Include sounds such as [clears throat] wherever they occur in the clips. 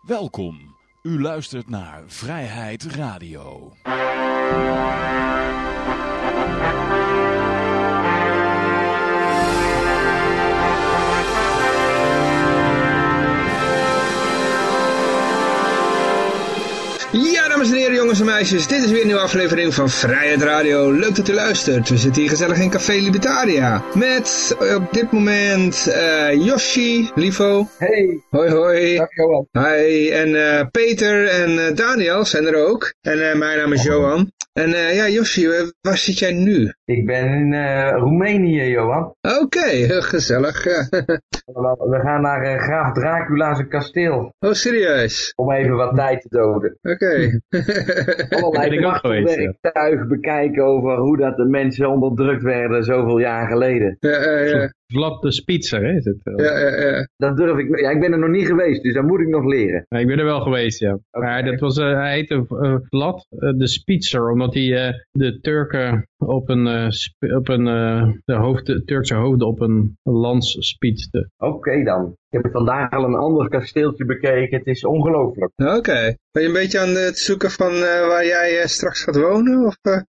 Welkom. U luistert naar Vrijheid Radio. Ja, dames en heren, jongens en meisjes, dit is weer een nieuwe aflevering van Vrijheid Radio. Leuk dat u luistert. We zitten hier gezellig in Café Libertaria. Met eh, op dit moment eh Yoshi, Livo. Hey, Hoi hoi. dag Johan. Hi, en eh, Peter en Daniel zijn er ook. En eh, mijn naam is Johan. En eh, ja, Yoshi, waar zit jij nu? Ik ben in eh, Roemenië, Johan. Oké, heel [laughs] gezellig. We gaan naar Graaf Dracula's kasteel. oh, serieus? Om even wat tijd te doden. Oké. Allerlei Ben ik ook geweest, ja. werktuig bekijken over hoe dat de mensen onderdrukt werden zoveel jaar geleden. ja, ja, ja, Vlad de Spitzer hè, is het. wel. ja, ja, ja. Dat durf ik, ja, ik ben er nog niet geweest, dus dat moet ik nog leren. Ja, ik ben er wel geweest, ja. Maar dat was, eh, hij heette eh, Vlad eh, de Spitzer, omdat hij eh, de Turken op een, eh, op een eh, de, hoofd, de Turkse hoofden op een lans spietste. Oké dan. Ik heb vandaag al een ander kasteeltje bekeken, het is ongelooflijk. Oké. Ben je een beetje aan het zoeken van eh, waar jij eh, straks gaat wonen? Of, eh?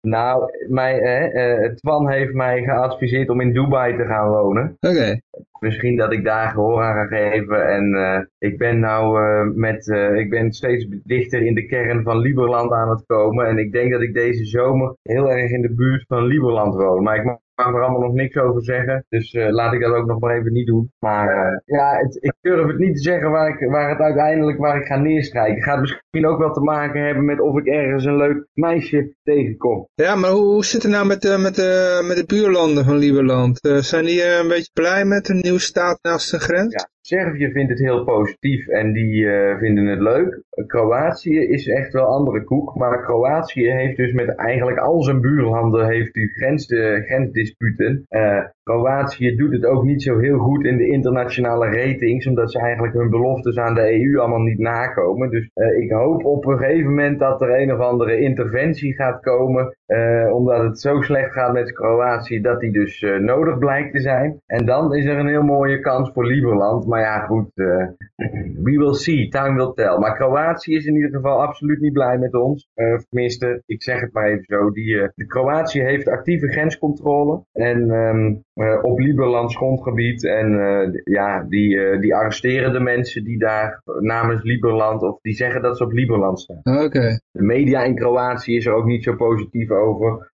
[laughs] Nou, mij, eh, eh, Twan heeft mij geadviseerd om in Dubai te gaan wonen. Oké. misschien dat ik daar gehoor aan ga geven. En eh, ik ben nou eh, met, eh, ik ben steeds dichter in de kern van Lieberland aan het komen. En ik denk dat ik deze zomer heel erg in de buurt van Lieberland woon. Maar ik mag er allemaal nog niks over zeggen. Dus eh, laat ik dat ook nog maar even niet doen. Maar eh, ja, het, ik durf het niet te zeggen waar, ik, waar het uiteindelijk waar ik ga neerstrijken. Het gaat misschien ook wel te maken hebben met of ik ergens een leuk meisje tegenkom. Ja, maar hoe, hoe zit het nou met, de met, de met de buurlanden van Lieberland? Eh, zijn die eh, een beetje blij met een nieuwe staat naast de grens? Ja. Servië vindt het heel positief en die eh, vinden het leuk. Kroatië is echt wel andere koek. Maar Kroatië heeft dus met eigenlijk al zijn buurlanden heeft u grens, eh, grensdisputen. Eh, Kroatië doet het ook niet zo heel goed in de internationale ratings. Omdat ze eigenlijk hun beloftes aan de EU allemaal niet nakomen. Dus eh, ik hoop op een gegeven moment dat er een of andere interventie gaat komen. eh, omdat het zo slecht gaat met Kroatië dat die dus eh, nodig blijkt te zijn. En dan is er een heel mooie kans voor Lieberland. Maar ja, goed. we will see. Time will tell. Maar Kroatië is in ieder geval absoluut niet blij met ons. Tenminste, ik zeg het maar even zo. Die, de Kroatië heeft actieve grenscontrole. En ehm, eh, op Lieberlands grondgebied. En eh, ja, die, eh, die arresteren de mensen die daar namens Lieberland. Of die zeggen dat ze op Lieberland staan. Oké. De media in Kroatië is er ook niet zo positief over.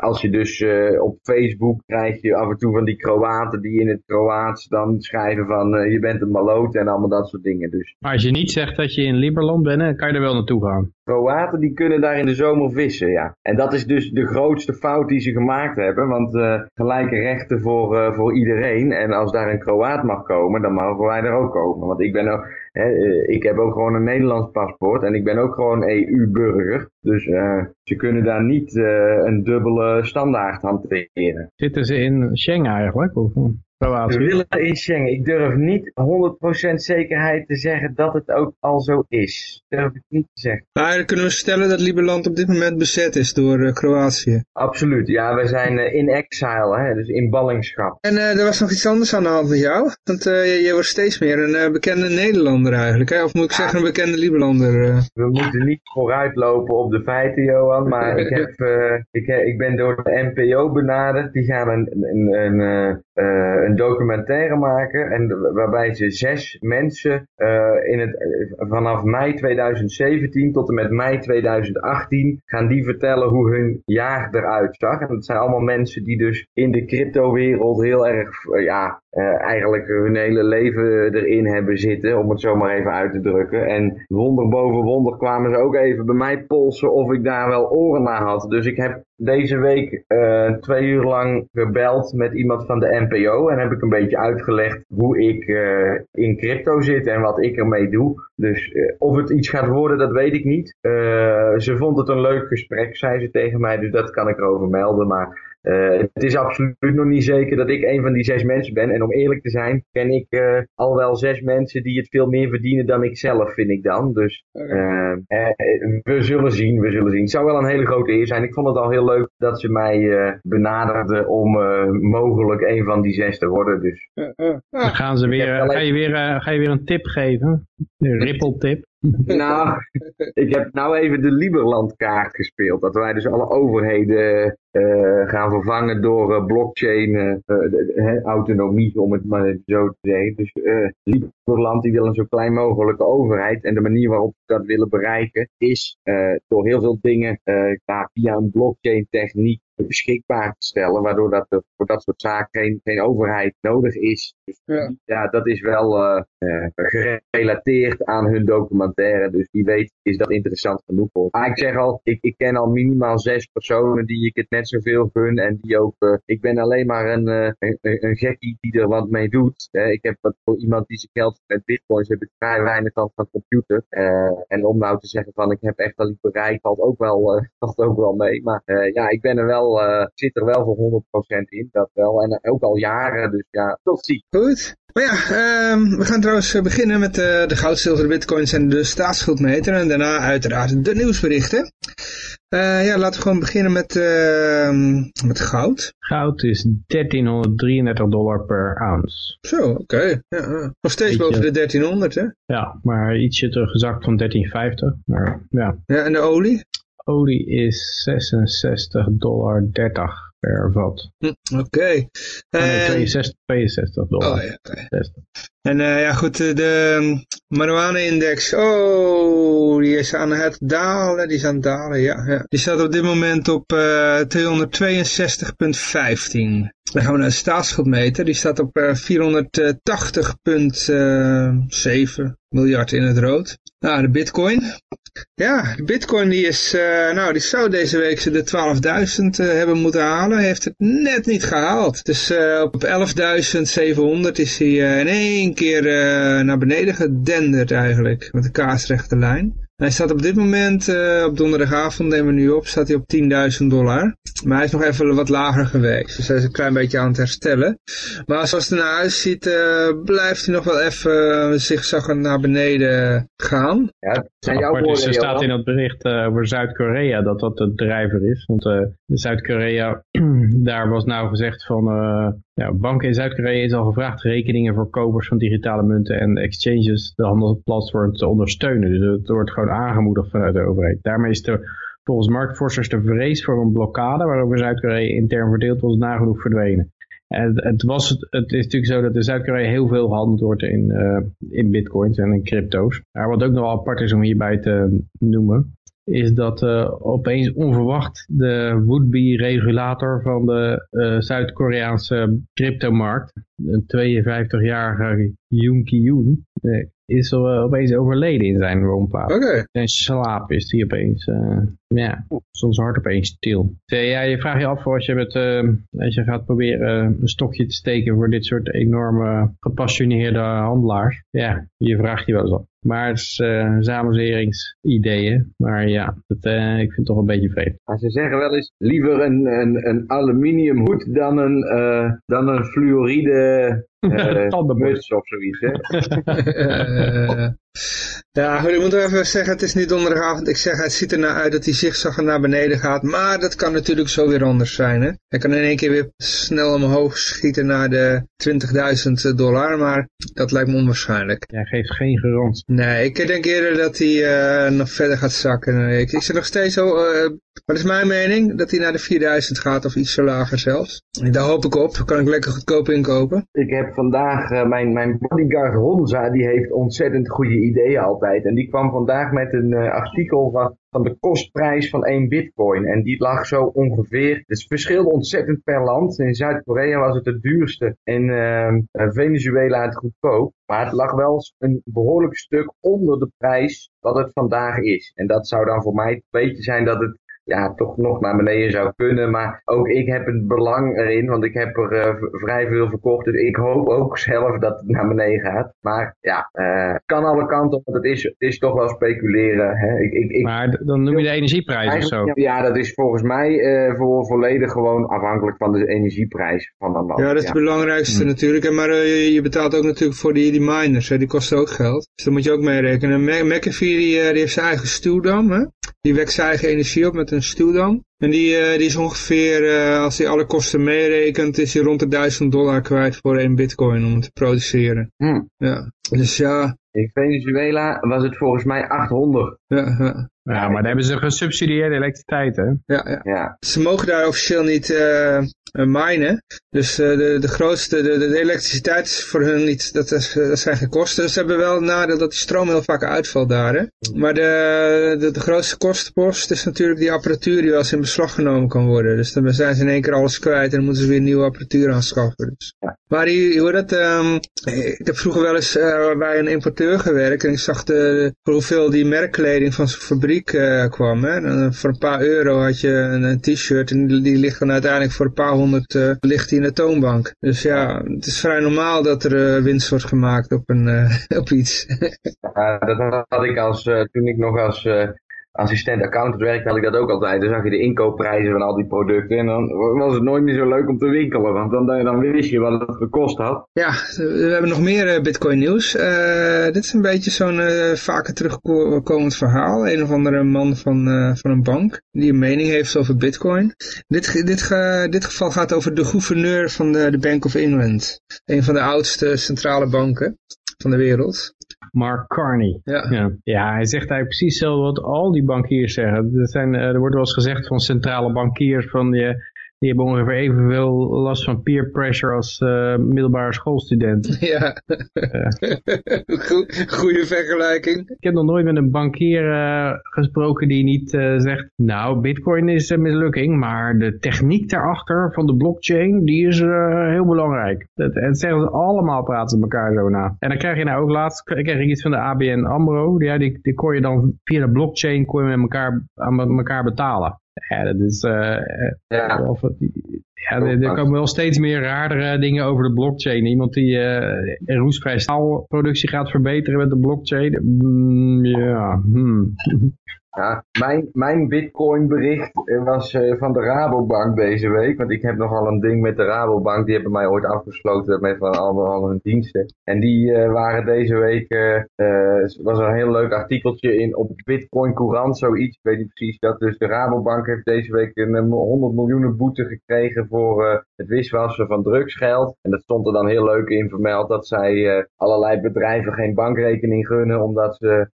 Als je dus eh, op Facebook krijg je af en toe van die Kroaten die in het Kroaats dan schrijven van eh, je bent een maloot en allemaal dat soort dingen. Dus Maar als je niet zegt dat je in Lieberland bent, dan kan je er wel naartoe gaan. Kroaten die kunnen daar in de zomer vissen, ja. En dat is dus de grootste fout die ze gemaakt hebben. Want eh, gelijke rechten voor, voor iedereen. En als daar een Kroaat mag komen, dan mogen wij er ook komen. Want ik ben ook, eh, ik heb ook gewoon een Nederlands paspoort. En ik ben ook gewoon EU-burger. Dus eh, ze kunnen daar niet eh, een dubbele standaard hanteren. Zitten ze in Schengen eigenlijk? Hm, We Kroatië? willen in Schengen. Ik durf niet 100% zekerheid te zeggen dat het ook al zo is. Durf ik niet te zeggen. Maar dan kunnen we stellen dat Lieberland op dit moment bezet is door eh, Kroatië. Absoluut, ja, wij zijn eh, in exile, hè, dus in ballingschap. En eh, er was nog iets anders aan de hand met jou. Want eh, je, je wordt steeds meer een eh, bekende Nederlander eigenlijk. Hè? Of moet ik zeggen een bekende Lieberlander. eh. We moeten niet vooruitlopen op de feiten, Johan, maar ik, heb, eh, ik, ik ben door de NPO benaderd. Die gaan een, een, een, eh, eh, een documentaire maken en waarbij ze zes mensen eh, in het, vanaf mei 2017 tot en met mei 2018 gaan die vertellen hoe hun jaar eruit zag. En dat zijn allemaal mensen die dus in de cryptowereld heel erg, eh, ja, eh, eigenlijk hun hele leven erin hebben zitten, om het zo maar even uit te drukken. En wonder boven wonder kwamen ze ook even bij mij polsen of ik daar wel oren naar had. Dus ik heb deze week eh, twee uur lang gebeld met iemand van de NPO en heb ik een beetje uitgelegd hoe ik eh, in crypto zit en wat ik ermee doe. Dus eh, of het iets gaat worden, dat weet ik niet. Ze vond het een leuk gesprek, zei ze tegen mij, dus dat kan ik erover melden. Maar Eh, het is absoluut nog niet zeker dat ik een van die zes mensen ben. En om eerlijk te zijn, ken ik eh, al wel zes mensen die het veel meer verdienen dan ik zelf, vind ik dan. Dus eh, eh, we zullen zien, we zullen zien. Het zou wel een hele grote eer zijn. Ik vond het al heel leuk dat ze mij eh, benaderden om eh, mogelijk een van die zes te worden. Dus. Dan gaan ze weer, ga, je weer, ga je weer een tip geven? De Ripple tip. Nou, ik heb nou even de Liberland kaart gespeeld. Dat wij dus alle overheden uh, gaan vervangen door uh, blockchain uh, autonomie, om het maar zo te zeggen. Dus Liberland die wil een zo klein mogelijke overheid. En de manier waarop we dat willen bereiken is door heel veel dingen via een blockchain techniek beschikbaar te stellen, waardoor dat er voor dat soort zaken geen, geen overheid nodig is. Dus ja. ja dat is wel uh, gerelateerd aan hun documentaire, dus wie weet is dat interessant genoeg voor. Maar ik zeg al, ik, ik ken al minimaal zes personen die ik het net zoveel gun en die ook, uh, ik ben alleen maar een, uh, een, een, gekkie die er wat mee doet. ik heb wat voor iemand die zijn geld met bitcoins, heb ik vrij weinig van van computer. en om nou te zeggen van ik heb echt al iets bereikt, valt ook wel, [laughs] valt ook wel mee. Maar ja, ik ben er wel zit er wel voor 100% in, dat wel. En ook al jaren, dus ja, tot ziens. Goed. Maar ja, um, we gaan trouwens eh, beginnen met uh, de goud, zilver, bitcoins en de staatsschuldmeter. En daarna uiteraard de nieuwsberichten. Uh, ja, laten we gewoon beginnen met, uh, met goud. Goud is 1333 dollar per ounce. Zo, oké. Okay. Ja, nog steeds boven de 1300, hè? Ja, maar ietsje teruggezakt van 1350. Maar, ja. ja, en de olie? olie is 66 dollar 30 per vat. Hm, Oké. Okay. En... 62, 62 dollar. Oh, ja, okay. En uh, ja goed, de marijuana-index, oh, die is aan het dalen, die is aan het dalen, ja. ja. Die staat op dit moment op uh, 262,15. Dan gaan we naar de staatsschuldmeter, die staat op uh, 480,7 miljard in het rood. Nou, de bitcoin. Ja, de bitcoin die is, uh, nou die zou deze week de 12.000 uh, hebben moeten halen. Heeft het net niet gehaald. Dus uh, op 11.700 is hij in één keer naar beneden gedenderd eigenlijk. Met de kaarsrechte lijn. Hij staat op dit moment, uh, op donderdagavond nemen we nu op, staat hij op 10.000 dollar. Maar hij is nog even wat lager geweest. Dus hij is een klein beetje aan het herstellen. Maar zoals het eruit ziet, uh, blijft hij nog wel even uh, zigzaggen naar beneden gaan. Ja, zijn jouw woorden, Er staat in het bericht over Zuid-Korea dat dat de drijver is. Want Zuid-Korea, [clears throat] daar was nou gezegd van ja, banken in Zuid-Korea is al gevraagd rekeningen voor kopers van digitale munten en exchanges, de handelsplatform, te ondersteunen. Dus het wordt gewoon aangemoedigd vanuit de overheid. Daarmee is er volgens marktforschers de vrees voor een blokkade waarover Zuid-Korea intern verdeeld was nagenoeg verdwenen. En het, was, het is natuurlijk zo dat in Zuid-Korea heel veel gehandeld wordt in, uh, in bitcoins en in crypto's. Maar wat ook nog wel apart is om hierbij te noemen, is dat uh, opeens onverwacht de would-be regulator van de uh, Zuid-Koreaanse cryptomarkt, een 52-jarige Yoon Ki-yoon, uh, is er opeens overleden in zijn woonplaats. Okay. Zijn slaap is die opeens, ja, soms hard opeens stil. Ja, je vraagt je af als je, met, als je gaat proberen een stokje te steken voor dit soort enorme gepassioneerde handelaars. Ja, je vraagt je wel eens af. Maar het is uh, samenzweringsideeën. Maar ja, dat, uh, ik vind het toch een beetje vreemd. Maar ze zeggen wel eens liever een, een, een aluminium hoed dan een, uh, dan een fluoride uh, muts of zoiets. Hè? [laughs] [laughs] [laughs] Ja, goed, ik moet even zeggen, het is niet donderdagavond. Ik zeg, het ziet er nou uit dat hij zigzaggen naar beneden gaat. Maar dat kan natuurlijk zo weer anders zijn. Hè? Hij kan in één keer weer snel omhoog schieten naar de 20.000 dollar. Maar dat lijkt me onwaarschijnlijk. Jij geeft geen garantie. Nee, ik denk eerder dat hij uh, nog verder gaat zakken. Ik, ik zit nog steeds zo... Uh, wat is mijn mening? Dat hij naar de 4000 gaat of iets zo lager zelfs. Daar hoop ik op. Kan ik lekker goedkoop inkopen. Ik heb vandaag uh, mijn, mijn bodyguard Honza. Die heeft ontzettend goede ideeën altijd. En die kwam vandaag met een uh, artikel van, de kostprijs van één bitcoin. En die lag zo ongeveer, het verschilde ontzettend per land. In Zuid-Korea was het het duurste en uh, Venezuela het goedkoop. Maar het lag wel een behoorlijk stuk onder de prijs wat het vandaag is. En dat zou dan voor mij het beetje zijn dat het ja, toch nog naar beneden zou kunnen. Maar ook ik heb een belang erin, want ik heb er uh, vrij veel verkocht. Dus ik hoop ook zelf dat het naar beneden gaat. Maar ja, uh, kan alle kanten op, want het is, het is toch wel speculeren. Hè. Ik, ik, ik, maar dan noem je de energieprijs of zo? Ja, dat is volgens mij uh, voor, volledig gewoon afhankelijk van de energieprijs van een land. Ja, dat is het belangrijkste hm. natuurlijk. Maar je, je, betaalt ook natuurlijk voor die, die miners, hè. die kosten ook geld. Dus daar moet je ook mee rekenen. McAfee die, die heeft zijn eigen stuwdam, hè. Die wekt zijn eigen energie op met een stuwdam. En die, die is ongeveer, als hij alle kosten meerekent, is hij rond de 1000 dollar kwijt voor één bitcoin om te produceren. Hmm. Ja, dus ja. In Venezuela was het volgens mij 800. Ja, ja. Ja, maar dan hebben ze gesubsidieerde elektriciteit, hè? Ja, ja. Ja. Ze mogen daar officieel niet uh, minen. Dus uh, de, de grootste, de, de elektriciteit is voor hun niet, dat, is, dat zijn geen kosten. Dus ze hebben wel nadeel dat die stroom heel vaak uitvalt daar. Hè? Maar de, de, de grootste kostenpost is natuurlijk die apparatuur die wel eens in beslag genomen kan worden. Dus dan zijn ze in één keer alles kwijt en dan moeten ze weer nieuwe apparatuur aanschaffen. Dus. Ja. Maar hoe dat, um, ik heb vroeger wel eens uh, bij een importeur gewerkt en ik zag de, hoeveel die merkkleding van zijn fabriek uh, kwam. Hè? Dan, voor een paar euro had je een, een t-shirt en die, die, ligt dan uiteindelijk voor een paar honderd uh, ligt die in de toonbank. Dus ja, het is vrij normaal dat er winst wordt gemaakt op, een, [laughs] op iets. dat had ik als, toen ik nog als assistent accountant werkte, had ik dat ook altijd. Dan zag je de inkoopprijzen van al die producten en dan was het nooit meer zo leuk om te winkelen, want dan, dan wist je wat het gekost had. Ja, we hebben nog meer uh, bitcoin nieuws. Uh, dit is een beetje zo'n uh, vaker terugkomend verhaal. Een of andere man van, van een bank die een mening heeft over bitcoin. Dit, dit, dit geval gaat over de gouverneur van de Bank of England. Een van de oudste centrale banken van de wereld. Mark Carney. Ja. ja. Ja. hij zegt eigenlijk precies hetzelfde wat al die bankiers zeggen. Er, zijn, er wordt wel eens gezegd van centrale bankiers van je, die hebben ongeveer evenveel last van peer pressure als uh, middelbare schoolstudenten. [laughs] Ja, goede vergelijking. Ik heb nog nooit met een bankier uh, gesproken die niet uh, zegt, nou, bitcoin is een mislukking, maar de techniek daarachter van de blockchain, die is heel belangrijk. Dat, en zeggen ze allemaal, praten ze elkaar zo na. En dan krijg je nou ook laatst, kreeg ik iets van de ABN AMRO, ja, die, die kon je dan via de blockchain kon je met elkaar, aan elkaar betalen. Ja, dat is... Uh, ja. Of, ja, er, er, komen wel steeds meer raardere dingen over de blockchain. Iemand die uh, roestvrij staalproductie gaat verbeteren met de blockchain. Mm, ja, hmm. Ja, mijn, mijn bitcoin bericht was uh, van de Rabobank deze week. Want ik heb nogal een ding met de Rabobank. Die hebben mij ooit afgesloten met van al, al hun diensten. En die uh, waren deze week, uh, was een heel leuk artikeltje in op Bitcoin Courant, zoiets. Ik weet niet precies dat. Dus de Rabobank heeft deze week een 100 miljoen boete gekregen voor het wiswassen van drugsgeld. En dat stond er dan heel leuk in vermeld dat zij allerlei bedrijven geen bankrekening gunnen. Omdat ze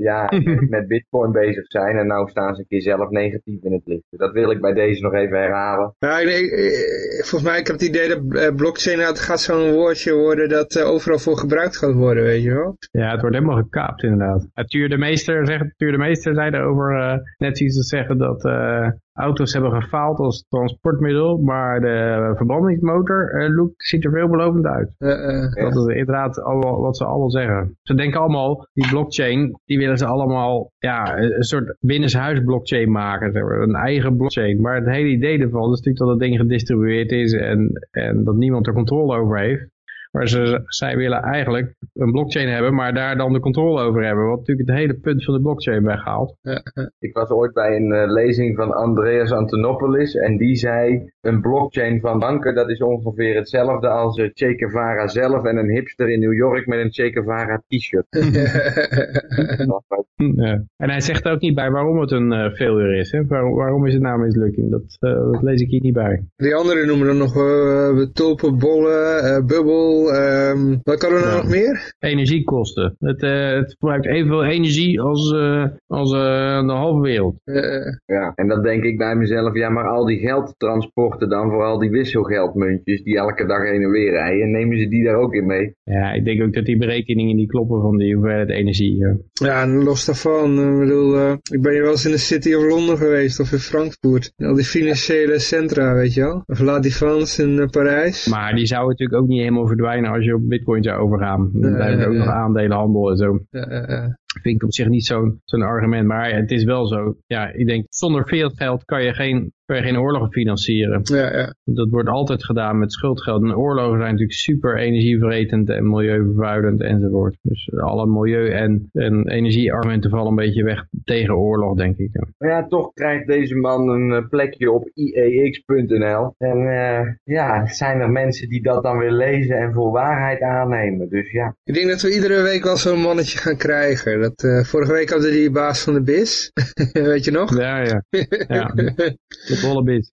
ja, [laughs] met bitcoin bezig zijn en nou staan ze een keer zelf negatief in het licht. Dat wil ik bij deze nog even herhalen. Ja, ik, ik, volgens mij ik heb het idee dat blockchain het gaat zo'n woordje worden dat uh, overal voor gebruikt gaat worden, weet je wel? Ja, het wordt helemaal gekaapt inderdaad. Tuur de Meester, zegt, Tuur de Meester zei erover uh, net iets te zeggen dat uh, auto's hebben gefaald als transportmiddel, maar de verbrandingsmotor uh, look, ziet er veelbelovend uit. Uh, uh, dat is inderdaad allemaal wat ze allemaal zeggen. Ze denken allemaal, die blockchain, die willen ze allemaal ja, een soort binnenshuis blockchain maken, een eigen blockchain. Maar het hele idee ervan is natuurlijk dat het ding gedistribueerd is en, en dat niemand er controle over heeft. Maar ze, zij willen eigenlijk een blockchain hebben, maar daar dan de controle over hebben. Wat natuurlijk het hele punt van de blockchain weghaalt. Ja, ik was ooit bij een uh, lezing van Andreas Antonopoulos en die zei... een blockchain van banken, dat is ongeveer hetzelfde als uh, Che Guevara zelf... en een hipster in New York met een Che Guevara t-shirt. [laughs] ja. En hij zegt er ook niet bij waarom het een uh, failure is. Hè? Waar, waarom is het nou mislukking? Dat, dat lees ik hier niet bij. Die anderen noemen dan nog tulpen, bollen, bubbel... Um, wat kan er nou Ja. nog meer? Energiekosten. Het, eh, het gebruikt evenveel energie als, eh, als eh, de halve wereld. Eh, Ja, en dan denk ik bij mezelf, ja, maar al die geldtransporten dan, vooral die wisselgeldmuntjes die elke dag heen en weer rijden, nemen ze die daar ook in mee? Ja, ik denk ook dat die berekeningen niet kloppen van die hoeveelheid energie. ja. ja, en los daarvan. Ik bedoel, eh, ik ben hier wel eens in de City of Londen geweest of in Frankfurt. Al die financiële centra, weet je wel. Of La Défense in Parijs. Maar die zou natuurlijk ook niet helemaal verdwijnen als je op bitcoin zou overgaan. Dan er ook nog aandelenhandel en zo. Vind ik op zich niet zo'n zo'n argument. Maar ja, het is wel zo. Ja, ik denk, zonder fiat geld kan je geen, kan je geen oorlogen financieren. ja, ja. Dat wordt altijd gedaan met schuldgeld. En oorlogen zijn natuurlijk super energieverretend en milieuvervuilend enzovoort. Dus alle milieu- en, en energieargumenten vallen een beetje weg tegen oorlog, denk ik. ja. Maar ja, toch krijgt deze man een eh, plekje op IEX.nl. En eh, ja, zijn er mensen die dat dan weer lezen en voor waarheid aannemen. Dus ja, Ik denk dat we iedere week wel zo'n mannetje gaan krijgen. Dat, uh, vorige week hadden die baas van de BIS, [laughs] weet je nog? Ja, ja. ja. [laughs] De bollebis.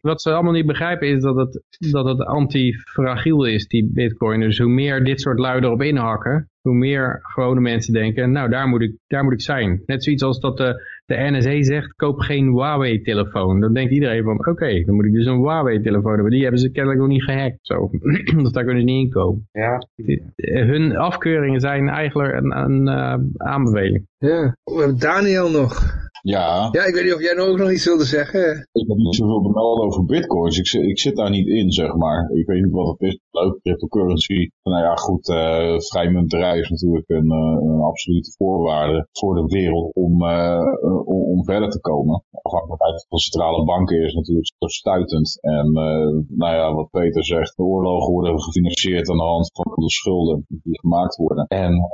wat ze allemaal niet begrijpen is dat het, dat het antifragiel is, die bitcoin. Dus hoe meer dit soort lui erop inhakken, hoe meer gewone mensen denken, nou daar moet ik, daar moet ik zijn. Net zoiets als dat de, de NSA zegt, koop geen Huawei-telefoon. Dan denkt iedereen van, oké, dan moet ik dus een Huawei-telefoon hebben. Die hebben ze kennelijk nog niet gehackt. Zo. dus daar kunnen ze niet in komen. Ja. Hun afkeuringen zijn eigenlijk een, een uh, aanbeveling. Ja, we hebben Daniel nog. Ja. Ja, ik weet niet of jij nou ook nog iets wilde zeggen. Ik heb niet zoveel bemeld over bitcoins. Ik, ik zit daar niet in, zeg maar. Ik weet niet wat het is. Leuk, cryptocurrency. Nou ja, goed, uh, vrijmunterij is natuurlijk een, uh, een, absolute voorwaarde voor de wereld om, uh, om, om, verder te komen. Afhankelijkheid van centrale banken is natuurlijk zo stuitend. En nou ja, wat Peter zegt, de oorlogen worden gefinancierd aan de hand van de schulden die gemaakt worden. En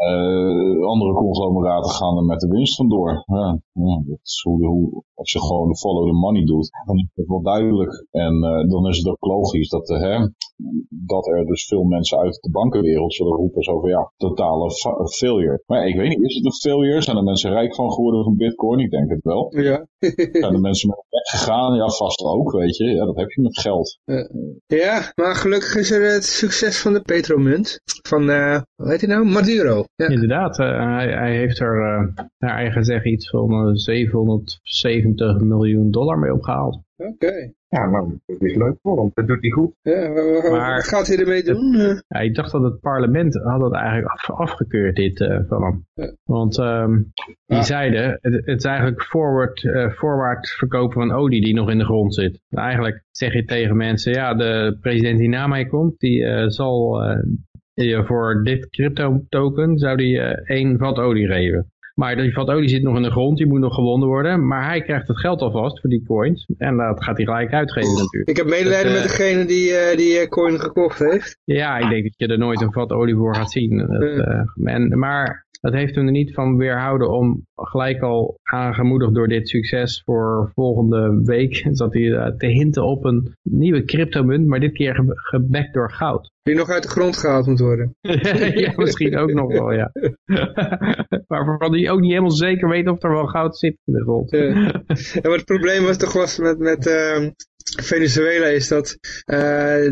andere conglomeraten gaan er met de winst vandoor. Ja, ja hoe, als je gewoon follow the money doet, dan is het wel duidelijk. En uh, dan is het ook logisch dat, uh, hè, dat er dus veel mensen uit de bankenwereld zullen roepen zo van ja, totale failure. Maar ik weet niet, is het een failure? Zijn er mensen rijk van geworden van bitcoin? Ik denk het wel. Ja. [laughs] Zijn er mensen met weggegaan? Ja, vast ook, weet je. Ja, dat heb je met geld. Uh, ja, maar gelukkig is er het succes van de petromunt. Van, uh, hoe heet hij nou? Maduro. Ja. Inderdaad, hij, hij, heeft er naar eigen zeggen iets van 770 miljoen dollar mee opgehaald. Oké. Ja, maar het is leuk voor hem. Dat doet hij goed. Ja, maar, wat gaat hij ermee doen? ja, ik dacht dat het parlement had het eigenlijk af, afgekeurd, dit uh, van hem. Ja. Want um, die zeiden, het, het, is eigenlijk forward, uh, voorwaarts verkopen van olie die nog in de grond zit. Eigenlijk zeg je tegen mensen, ja, de president die na mij komt, die uh, zal voor dit crypto token, zou die één vat olie geven. Maar die vat olie zit nog in de grond, die moet nog gewonnen worden. Maar hij krijgt het geld alvast voor die coins. En dat gaat hij gelijk uitgeven natuurlijk. Ik heb medelijden met dus, degene die uh, die uh, coin gekocht heeft. Ja, ik denk dat je er nooit een vat olie voor gaat zien. Dat, uh, en, maar dat heeft hem er niet van weerhouden om gelijk al aangemoedigd door dit succes voor volgende week, [laughs] zat hij te hinten op een nieuwe cryptomunt, maar dit keer ge gebackt door goud. Die nog uit de grond gehaald moet worden. [laughs] ja, misschien ook nog wel, ja. [laughs] maar waarvan die ook niet helemaal zeker weet of er wel goud zit in de grond. ja. ja, maar het probleem was toch was met, met uh, Venezuela is dat uh,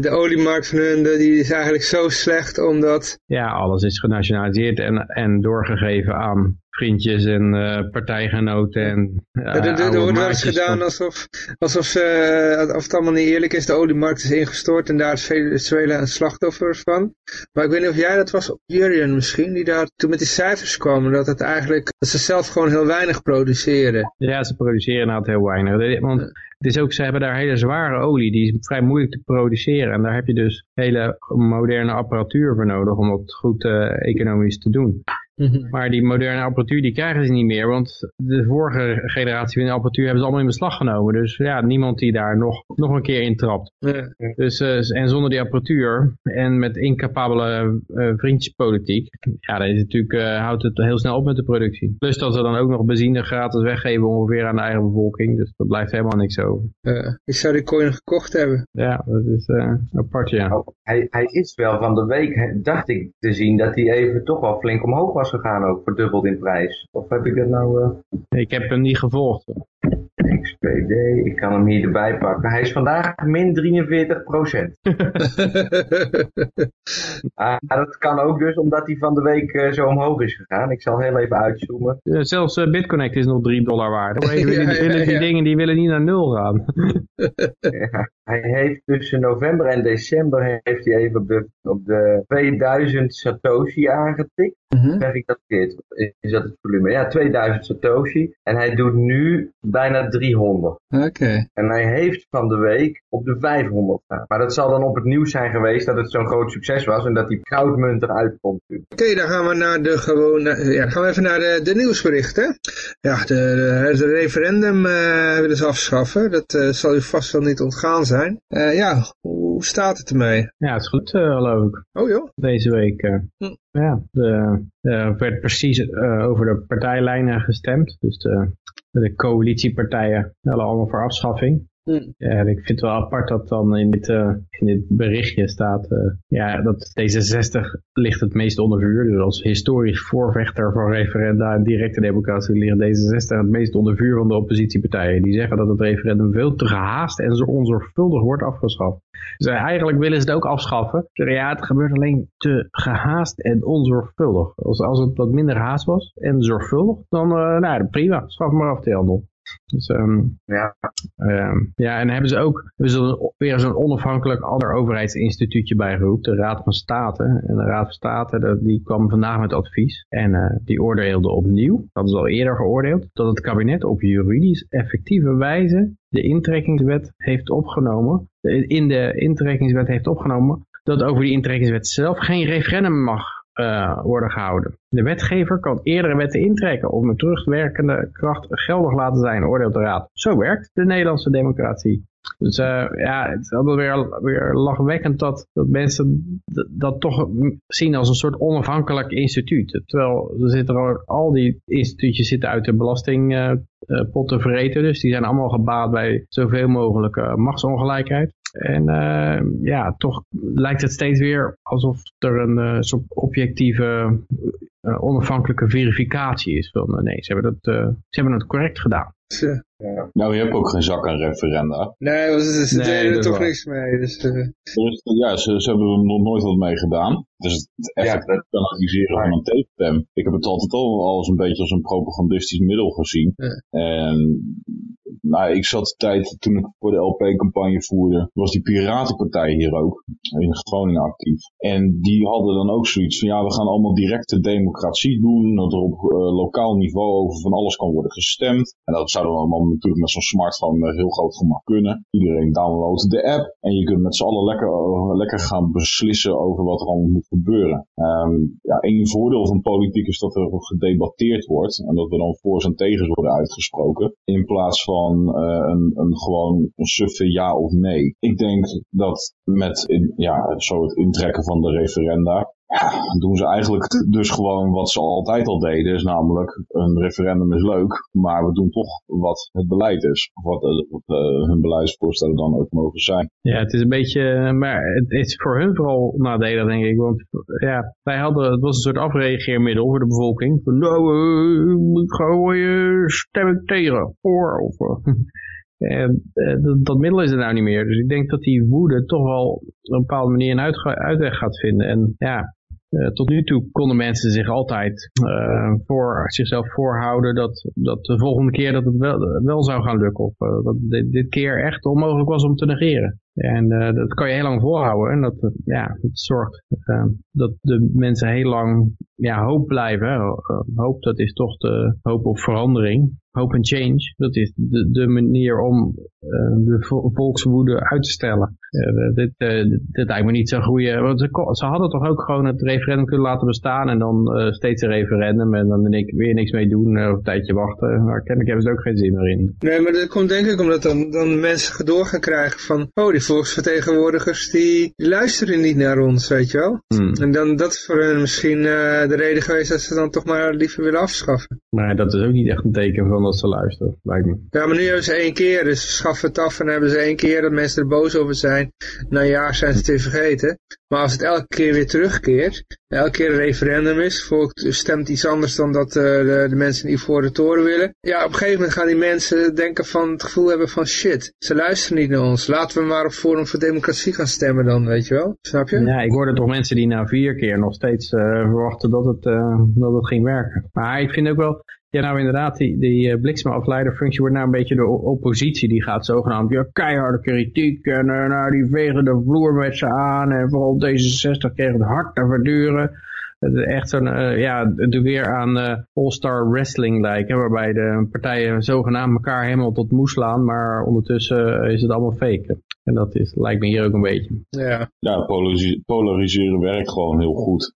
de oliemarkt van hun, die is eigenlijk zo slecht omdat... Ja, alles is genationaliseerd en, en doorgegeven aan vriendjes en uh, partijgenoten. En, uh, er, wordt wel eens gedaan alsof, alsof, ze, of het allemaal niet eerlijk is. De oliemarkt is ingestort en daar is Venezuela een slachtoffer van. Maar ik weet niet of jij dat was Jurjen misschien, die daar toen met die cijfers kwamen. Dat het eigenlijk, dat ze zelf gewoon heel weinig produceren. Ja, ze produceren inderdaad heel weinig. Want is ook, ze hebben daar hele zware olie, die is vrij moeilijk te produceren. En daar heb je dus hele moderne apparatuur voor nodig om dat goed uh, economisch te doen. Mhm. Maar die moderne apparatuur die krijgen ze niet meer, want de vorige generatie van de apparatuur hebben ze allemaal in beslag genomen. Dus ja, niemand die daar nog, nog een keer in trapt. Dus, uh, en zonder die apparatuur en met incapabele uh, vriendjespolitiek, ja, dan is het natuurlijk, uh, houdt het heel snel op met de productie. Plus dat ze dan ook nog benzine gratis weggeven ongeveer aan de eigen bevolking, dus dat blijft helemaal niks over. Ik zou die coin gekocht hebben. Ja, dat is apart, ja. Oh, hij, hij is wel van de week, dacht ik te zien, dat hij even toch wel flink omhoog was gegaan ook, verdubbeld in prijs. Of heb ik dat nou... Uh... Ik heb hem niet gevolgd. Ik kan hem hier erbij pakken. Hij is vandaag min 43 procent. [laughs] ah, dat kan ook dus omdat hij van de week uh, zo omhoog is gegaan. Ik zal heel even uitzoomen. Zelfs uh, BitConnect is nog 3 dollar waard. Die, ja, [laughs] ja, ja. die dingen die willen niet naar nul gaan. [laughs] hij heeft tussen november en december heeft hij even op de, op de 2000 Satoshi aangetikt. Mm -hmm. Zeg ik dat verkeerd? Is dat het volume? Ja, 2000 Satoshi. En hij doet nu bijna 300. Oké. En hij heeft van de week op de 500 staan. Maar dat zal dan op het nieuws zijn geweest dat het zo'n groot succes was en dat die goudmunt eruit komt. Oké, dan gaan we naar de gewone, ja, gaan we even naar de, de nieuwsberichten. Ja, de, de, het referendum uh, willen ze afschaffen. Dat uh, zal u vast wel niet ontgaan zijn. Uh, ja, hoe staat het ermee? Ja, het is goed geloof ik. Oh joh. Deze week. Hm. Ja, er werd precies over de partijlijnen gestemd. Dus de, de coalitiepartijen willen allemaal voor afschaffing. Hm. Ja, ik vind het wel apart dat dan in dit, uh, in dit berichtje staat uh, ja, dat D66 ligt het meest onder vuur. Dus als historisch voorvechter van referenda en directe democratie ligt D66 het meest onder vuur van de oppositiepartijen. Die zeggen dat het referendum veel te gehaast en zo onzorgvuldig wordt afgeschaft. Dus eigenlijk willen ze het ook afschaffen. Ja, het gebeurt alleen te gehaast en onzorgvuldig. Als, als het wat minder haast was en zorgvuldig, dan uh, nou, prima, schaf maar af de handel. Dus, um, ja. Um, ja, en hebben ze ook hebben ze weer zo'n onafhankelijk ander overheidsinstituutje bijgeroepen, de Raad van State. En de Raad van State die kwam vandaag met advies en uh, die oordeelde opnieuw, dat is al eerder geoordeeld, dat het kabinet op juridisch effectieve wijze de intrekkingswet heeft opgenomen, in de intrekkingswet heeft opgenomen, dat over die intrekkingswet zelf geen referendum mag uh, worden gehouden. De wetgever kan eerdere wetten intrekken of met terugwerkende kracht geldig laten zijn, oordeelt de Raad. Zo werkt de Nederlandse democratie. Dus uh, ja, het is altijd weer, lachwekkend dat, dat mensen dat toch zien als een soort onafhankelijk instituut. Terwijl er zitten al die instituutjes zitten uit de belastingpot te vreten. Dus die zijn allemaal gebaat bij zoveel mogelijk machtsongelijkheid. En uh, ja, toch lijkt het steeds weer alsof er een uh, soort objectieve, uh, onafhankelijke verificatie is. Van nee, ze hebben, dat, ze hebben het correct gedaan. Nou, je hebt ook geen zak aan referenda. Nee, want ze, ze Nee, deden er toch niks mee. Dus, eh, Dus, ja, ze, ze hebben er nog nooit wat mee gedaan. Dus het, het effect dat- kanaliseren van een tegenstem. Ik heb het altijd al als een beetje als een propagandistisch middel gezien. Ja. En nou, ik zat de tijd toen ik voor de LP-campagne voerde, was die Piratenpartij hier ook, in Groningen actief. En die hadden dan ook zoiets van, ja, we gaan allemaal directe democratie doen, dat er op eh, lokaal niveau over van alles kan worden gestemd. En dat zou dan allemaal natuurlijk met zo'n smartphone met heel groot gemak kunnen. Iedereen downloadt de app en je kunt met z'n allen lekker, eh, lekker gaan beslissen over wat er allemaal moet gebeuren. Ehm, ja, één voordeel van politiek is dat er gedebatteerd wordt en dat er dan voor's en tegens worden uitgesproken. In plaats van eh, een, een gewoon een suffe ja of nee. Ik denk dat met ja, zo het intrekken van de referenda, ja, doen ze eigenlijk dus gewoon wat ze altijd al deden. Is namelijk, een referendum is leuk, maar we doen toch wat het beleid is. Of wat, eh, eh, hun beleidsvoorstellen dan ook mogen zijn. Ja, het is een beetje, maar het is voor hun vooral nadelig, denk ik. Want ja, wij hadden, het was een soort afreageermiddel voor de bevolking. Van, nou, eh, gewoon stem ik tegen, voor. Of, eh. [laughs] En eh, dat, middel is er nou niet meer. Dus ik denk dat die woede toch wel op een bepaalde manier een uitweg gaat vinden. En ja, eh, tot nu toe konden mensen zich altijd eh, voor zichzelf voorhouden dat, dat de volgende keer dat het wel, wel zou gaan lukken. Of eh, dat dit, dit keer echt onmogelijk was om te negeren. En eh, dat kan je heel lang volhouden. En dat, eh, ja, dat zorgt eh, dat de mensen heel lang ja, hoop blijven. hoop, dat is toch de hoop op verandering. Hope and change, dat is de, de manier om de vo- volkswoede uit te stellen. Dit, dit lijkt me niet zo'n goede... Want ze, ze hadden toch ook gewoon het referendum kunnen laten bestaan en dan steeds een referendum en dan ni- weer niks mee doen of een tijdje wachten. Maar kennelijk hebben ze er ook geen zin meer in. nee, maar dat komt denk ik omdat dan, dan mensen door gaan krijgen van... Oh, die volksvertegenwoordigers die, die luisteren niet naar ons, weet je wel. Hmm. En dan dat is voor hen misschien eh, de reden geweest dat ze dan toch maar liever willen afschaffen. Maar dat is ook niet echt een teken van dat ze luisteren, lijkt me. Ja, maar nu hebben ze één keer, dus ze schaffen het af en hebben ze één keer dat mensen er boos over zijn. Na een jaar zijn ze het weer vergeten. Maar als het elke keer weer terugkeert, elke keer een referendum is, volk stemt iets anders dan dat eh, de, de mensen in Ivoren Toren willen. Ja, op een gegeven moment gaan die mensen denken van het gevoel hebben van shit, ze luisteren niet naar ons. Laten we maar op Forum voor Democratie gaan stemmen dan, weet je wel? Snap je? Ja, ik hoorde toch mensen die na vier keer nog steeds eh, verwachten dat het, eh, dat het ging werken. Maar ik vind ook wel, ja nou inderdaad, die, die uh, bliksemafleiderfunctie wordt nou een beetje de oppositie. Die gaat zogenaamd, ja keiharde kritiek en eh, nou, die vegen de vloer met ze aan. En vooral D66 kreeg het hard te verduren. Het is echt zo'n, eh, ja, doet weer aan eh, All-Star Wrestling lijken. Waarbij de partijen zogenaamd elkaar helemaal tot moe slaan. Maar ondertussen is het allemaal fake. En dat is, lijkt me hier ook een beetje. Ja. Ja, polariseren werkt gewoon heel goed.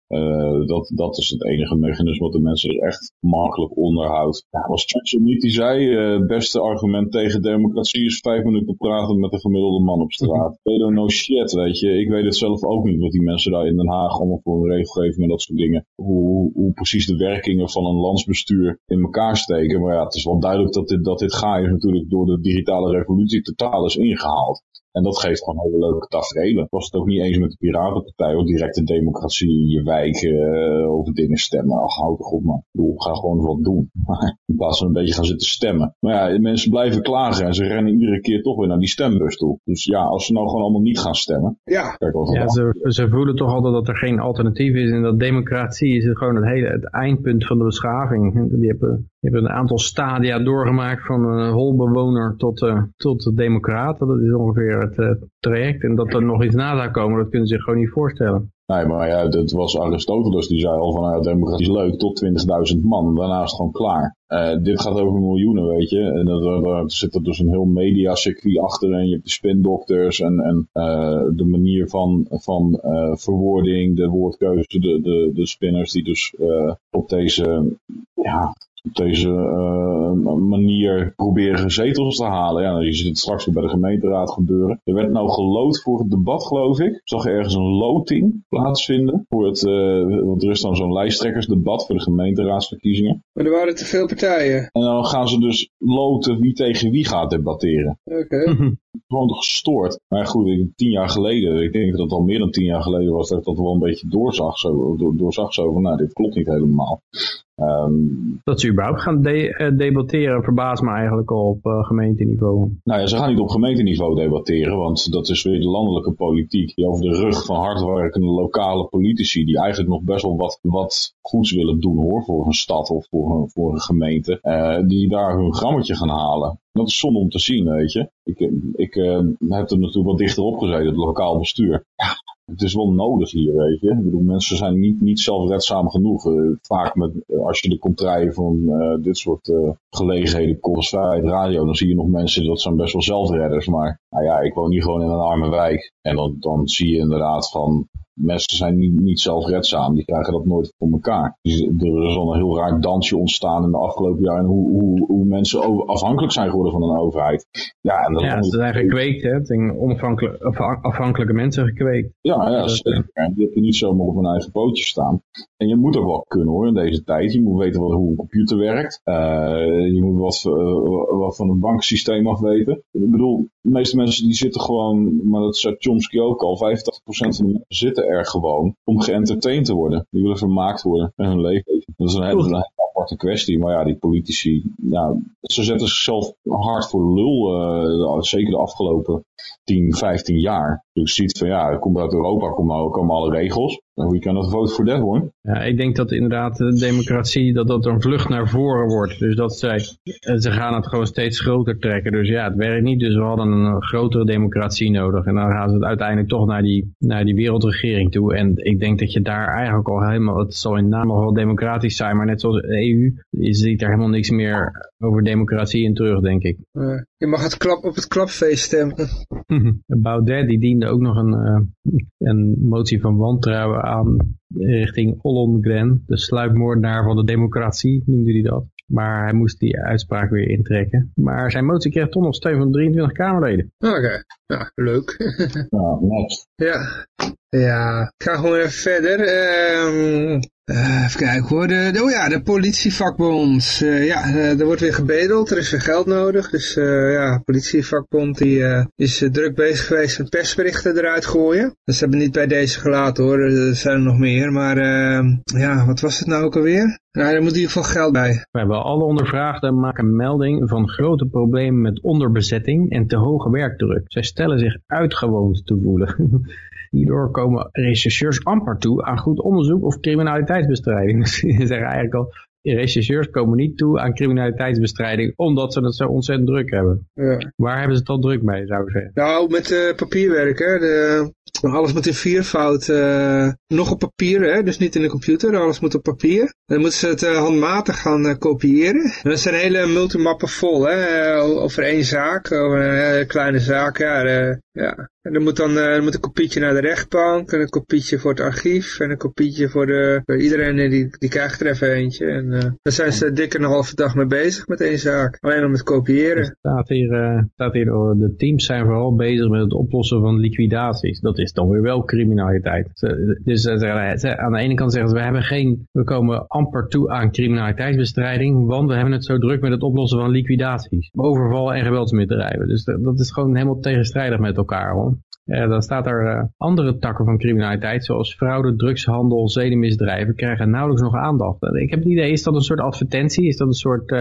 dat, dat is het enige mechanisme wat de mensen er echt makkelijk onderhoudt. Ja, was Churchill niet die zei, het beste argument tegen democratie is vijf minuten praten met een gemiddelde man op straat. [laughs] Shit, weet je. Ik weet het zelf ook niet wat die mensen daar in Den Haag allemaal voor een regelgeving en dat soort dingen. Hoe, hoe, precies de werkingen van een landsbestuur in elkaar steken. Maar ja, het is wel duidelijk dat dit, dat dit gaai natuurlijk door de digitale revolutie totaal is ingehaald. En dat geeft gewoon hele leuke tafereelen. Was het ook niet eens met de Piratenpartij, of directe democratie in je wijk uh, over dingen stemmen. Ach, houd toch op man. Ik bedoel, ga gewoon wat doen. [laughs] in plaats van een beetje gaan zitten stemmen. Maar ja, mensen blijven klagen en ze rennen iedere keer toch weer naar die stembus toe. Dus ja, als ze nou gewoon allemaal niet gaan stemmen. Ja, kijk ja ze, ze, voelen toch altijd dat er geen alternatief is. En dat democratie is gewoon het hele het eindpunt van de beschaving. Die hebben je hebt een aantal stadia doorgemaakt van een holbewoner tot, uh, tot democraat. Dat is ongeveer het uh, traject. En dat er nog iets na zou komen, dat kunnen ze zich gewoon niet voorstellen. Nee, maar ja, dat was Aristoteles, die zei al van, ja, democratie is leuk, tot 20.000 man, daarna is het gewoon klaar. Dit gaat over miljoenen, weet je. En daar zit er dus een heel mediacircuit achter en je hebt de spindokters en, en de manier van, van verwoording, de woordkeuze, de, de, de spinners die dus op deze, ja, deze uh, manier proberen zetels te halen. Ja, je ziet het straks weer bij de gemeenteraad gebeuren. Er werd nou gelood voor het debat, geloof ik. Zag ergens een loting plaatsvinden. Voor het, uh, want er is dan zo'n lijsttrekkersdebat voor de gemeenteraadsverkiezingen. Maar er waren te veel partijen. En dan gaan ze dus loten wie tegen wie gaat debatteren. Oké. Gewoon gestoord. Maar goed, tien jaar geleden, ik denk dat het al meer dan tien jaar geleden was, dat ik dat wel een beetje doorzag. Zo, doorzag zo van, nou, dit klopt niet helemaal. Um, dat ze überhaupt gaan de uh, debatteren verbaast me eigenlijk al op uh, gemeenteniveau. Nou ja, ze gaan niet op gemeenteniveau debatteren, want dat is weer de landelijke politiek. Die over de rug van hardwerkende lokale politici, die eigenlijk nog best wel wat, wat goeds willen doen hoor, voor een stad of voor een, voor een gemeente, uh, die daar hun grammetje gaan halen. Dat is zonde om te zien, weet je. Ik, ik heb er natuurlijk wat dichter op gezeten, het lokaal bestuur. Ja, het is wel nodig hier, weet je. Ik bedoel, mensen zijn niet, niet zelfredzaam genoeg. Uh, vaak met, uh, als je de contraien van uh, dit soort gelegenheden komt, radio, dan zie je nog mensen, dat zijn best wel zelfredders. Maar nou ja, ik woon hier gewoon in een arme wijk. En dan, dan zie je inderdaad van, mensen zijn niet, niet zelfredzaam, die krijgen dat nooit voor elkaar. Dus er is al een heel raar dansje ontstaan in de afgelopen jaren hoe, hoe, hoe mensen afhankelijk zijn geworden van een overheid. Ja, en dat ja ze zijn gekweekt, hè? Onafhankelijke, afhankelijke mensen gekweekt. Ja, ja zeker. Die heb je niet zomaar op hun eigen pootje staan. En je moet ook wel kunnen hoor in deze tijd. Je moet weten wat, hoe een computer werkt. Uh, je moet wat, uh, wat van het banksysteem af weten. Ik bedoel, de meeste mensen die zitten gewoon, maar dat zei Chomsky ook al, 85% van de mensen zitten er gewoon om geëntertained te worden. Die willen vermaakt worden in hun leven. Dat is een hele, aparte kwestie. Maar ja, die politici, ja, ze zetten zichzelf hard voor de lul, uh, zeker de afgelopen 10, 15 jaar. Dus je ziet van ja, ik kom uit Europa, komen, komen alle regels. We cannot vote for that one. Ja, ik denk dat inderdaad de democratie, dat dat een vlucht naar voren wordt. Dus dat zij, ze gaan het gewoon steeds groter trekken. Dus ja, het werkt niet. Dus we hadden een grotere democratie nodig. En dan gaan ze het uiteindelijk toch naar die, naar die wereldregering toe. En ik denk dat je daar eigenlijk al helemaal, het zal in naam nog wel democratisch zijn, maar net zoals de EU, je ziet er helemaal niks meer over democratie in terug, denk ik. Uh, je mag het klap op het klapfeest stemmen. [laughs] Baudet, die diende ook nog een, uh, een motie van wantrouwen aan richting Ollongren, de sluipmoordenaar van de democratie, noemde hij dat. Maar hij moest die uitspraak weer intrekken. Maar zijn motie kreeg toch nog steun van 23 Kamerleden. Oké, ja, leuk. ja, net. Ja. Ja, ik ga gewoon even verder. Um, uh, even kijken hoor. De, oh ja, de politievakbond. Uh, ja, uh, er wordt weer gebedeld. Er is weer geld nodig. Dus ja, politievakbond die, is druk bezig geweest met persberichten eruit gooien. Dus ze hebben niet bij deze gelaten hoor. Er zijn er nog meer. Maar ja, wat was het nou ook alweer? Nou, er moet in ieder geval geld bij. We hebben alle ondervraagden maken melding van grote problemen met onderbezetting en te hoge werkdruk. Zij stellen zich uitgewoond te voelen. [laughs] Hierdoor komen rechercheurs amper toe aan goed onderzoek of criminaliteitsbestrijding. Dus [laughs] ze zeggen eigenlijk al, rechercheurs komen niet toe aan criminaliteitsbestrijding, omdat ze het zo ontzettend druk hebben. Ja. Waar hebben ze het al druk mee, zou ik zeggen? Nou, met uh, papierwerk, hè. De, alles moet in viervoud, uh, nog op papier, hè, dus niet in de computer, alles moet op papier. Dan moeten ze het handmatig gaan kopiëren. En dat zijn hele multimappen vol, hè, over één zaak, over een kleine zaak. Ja, ja. En er moet dan moet een kopietje naar de rechtbank, en een kopietje voor het archief, en een kopietje voor, de, iedereen, die, die krijgt er even eentje. En uh, daar zijn ze dik een halve dag mee bezig met één zaak. Alleen om het kopiëren. Er staat hier, uh, staat hier oh, de teams zijn vooral bezig met het oplossen van liquidaties. Dat is dan weer wel criminaliteit. Dus aan de ene kant zeggen ze, we hebben geen, we komen amper toe aan criminaliteitsbestrijding, want we hebben het zo druk met het oplossen van liquidaties. Overval en geweldsmisdrijven. Dus dat is gewoon helemaal tegenstrijdig met elkaar hoor. Uh, dan staat er uh, andere takken van criminaliteit, zoals fraude, drugshandel, zedenmisdrijven, krijgen nauwelijks nog aandacht. Ik heb het idee, is dat een soort advertentie? Is dat een soort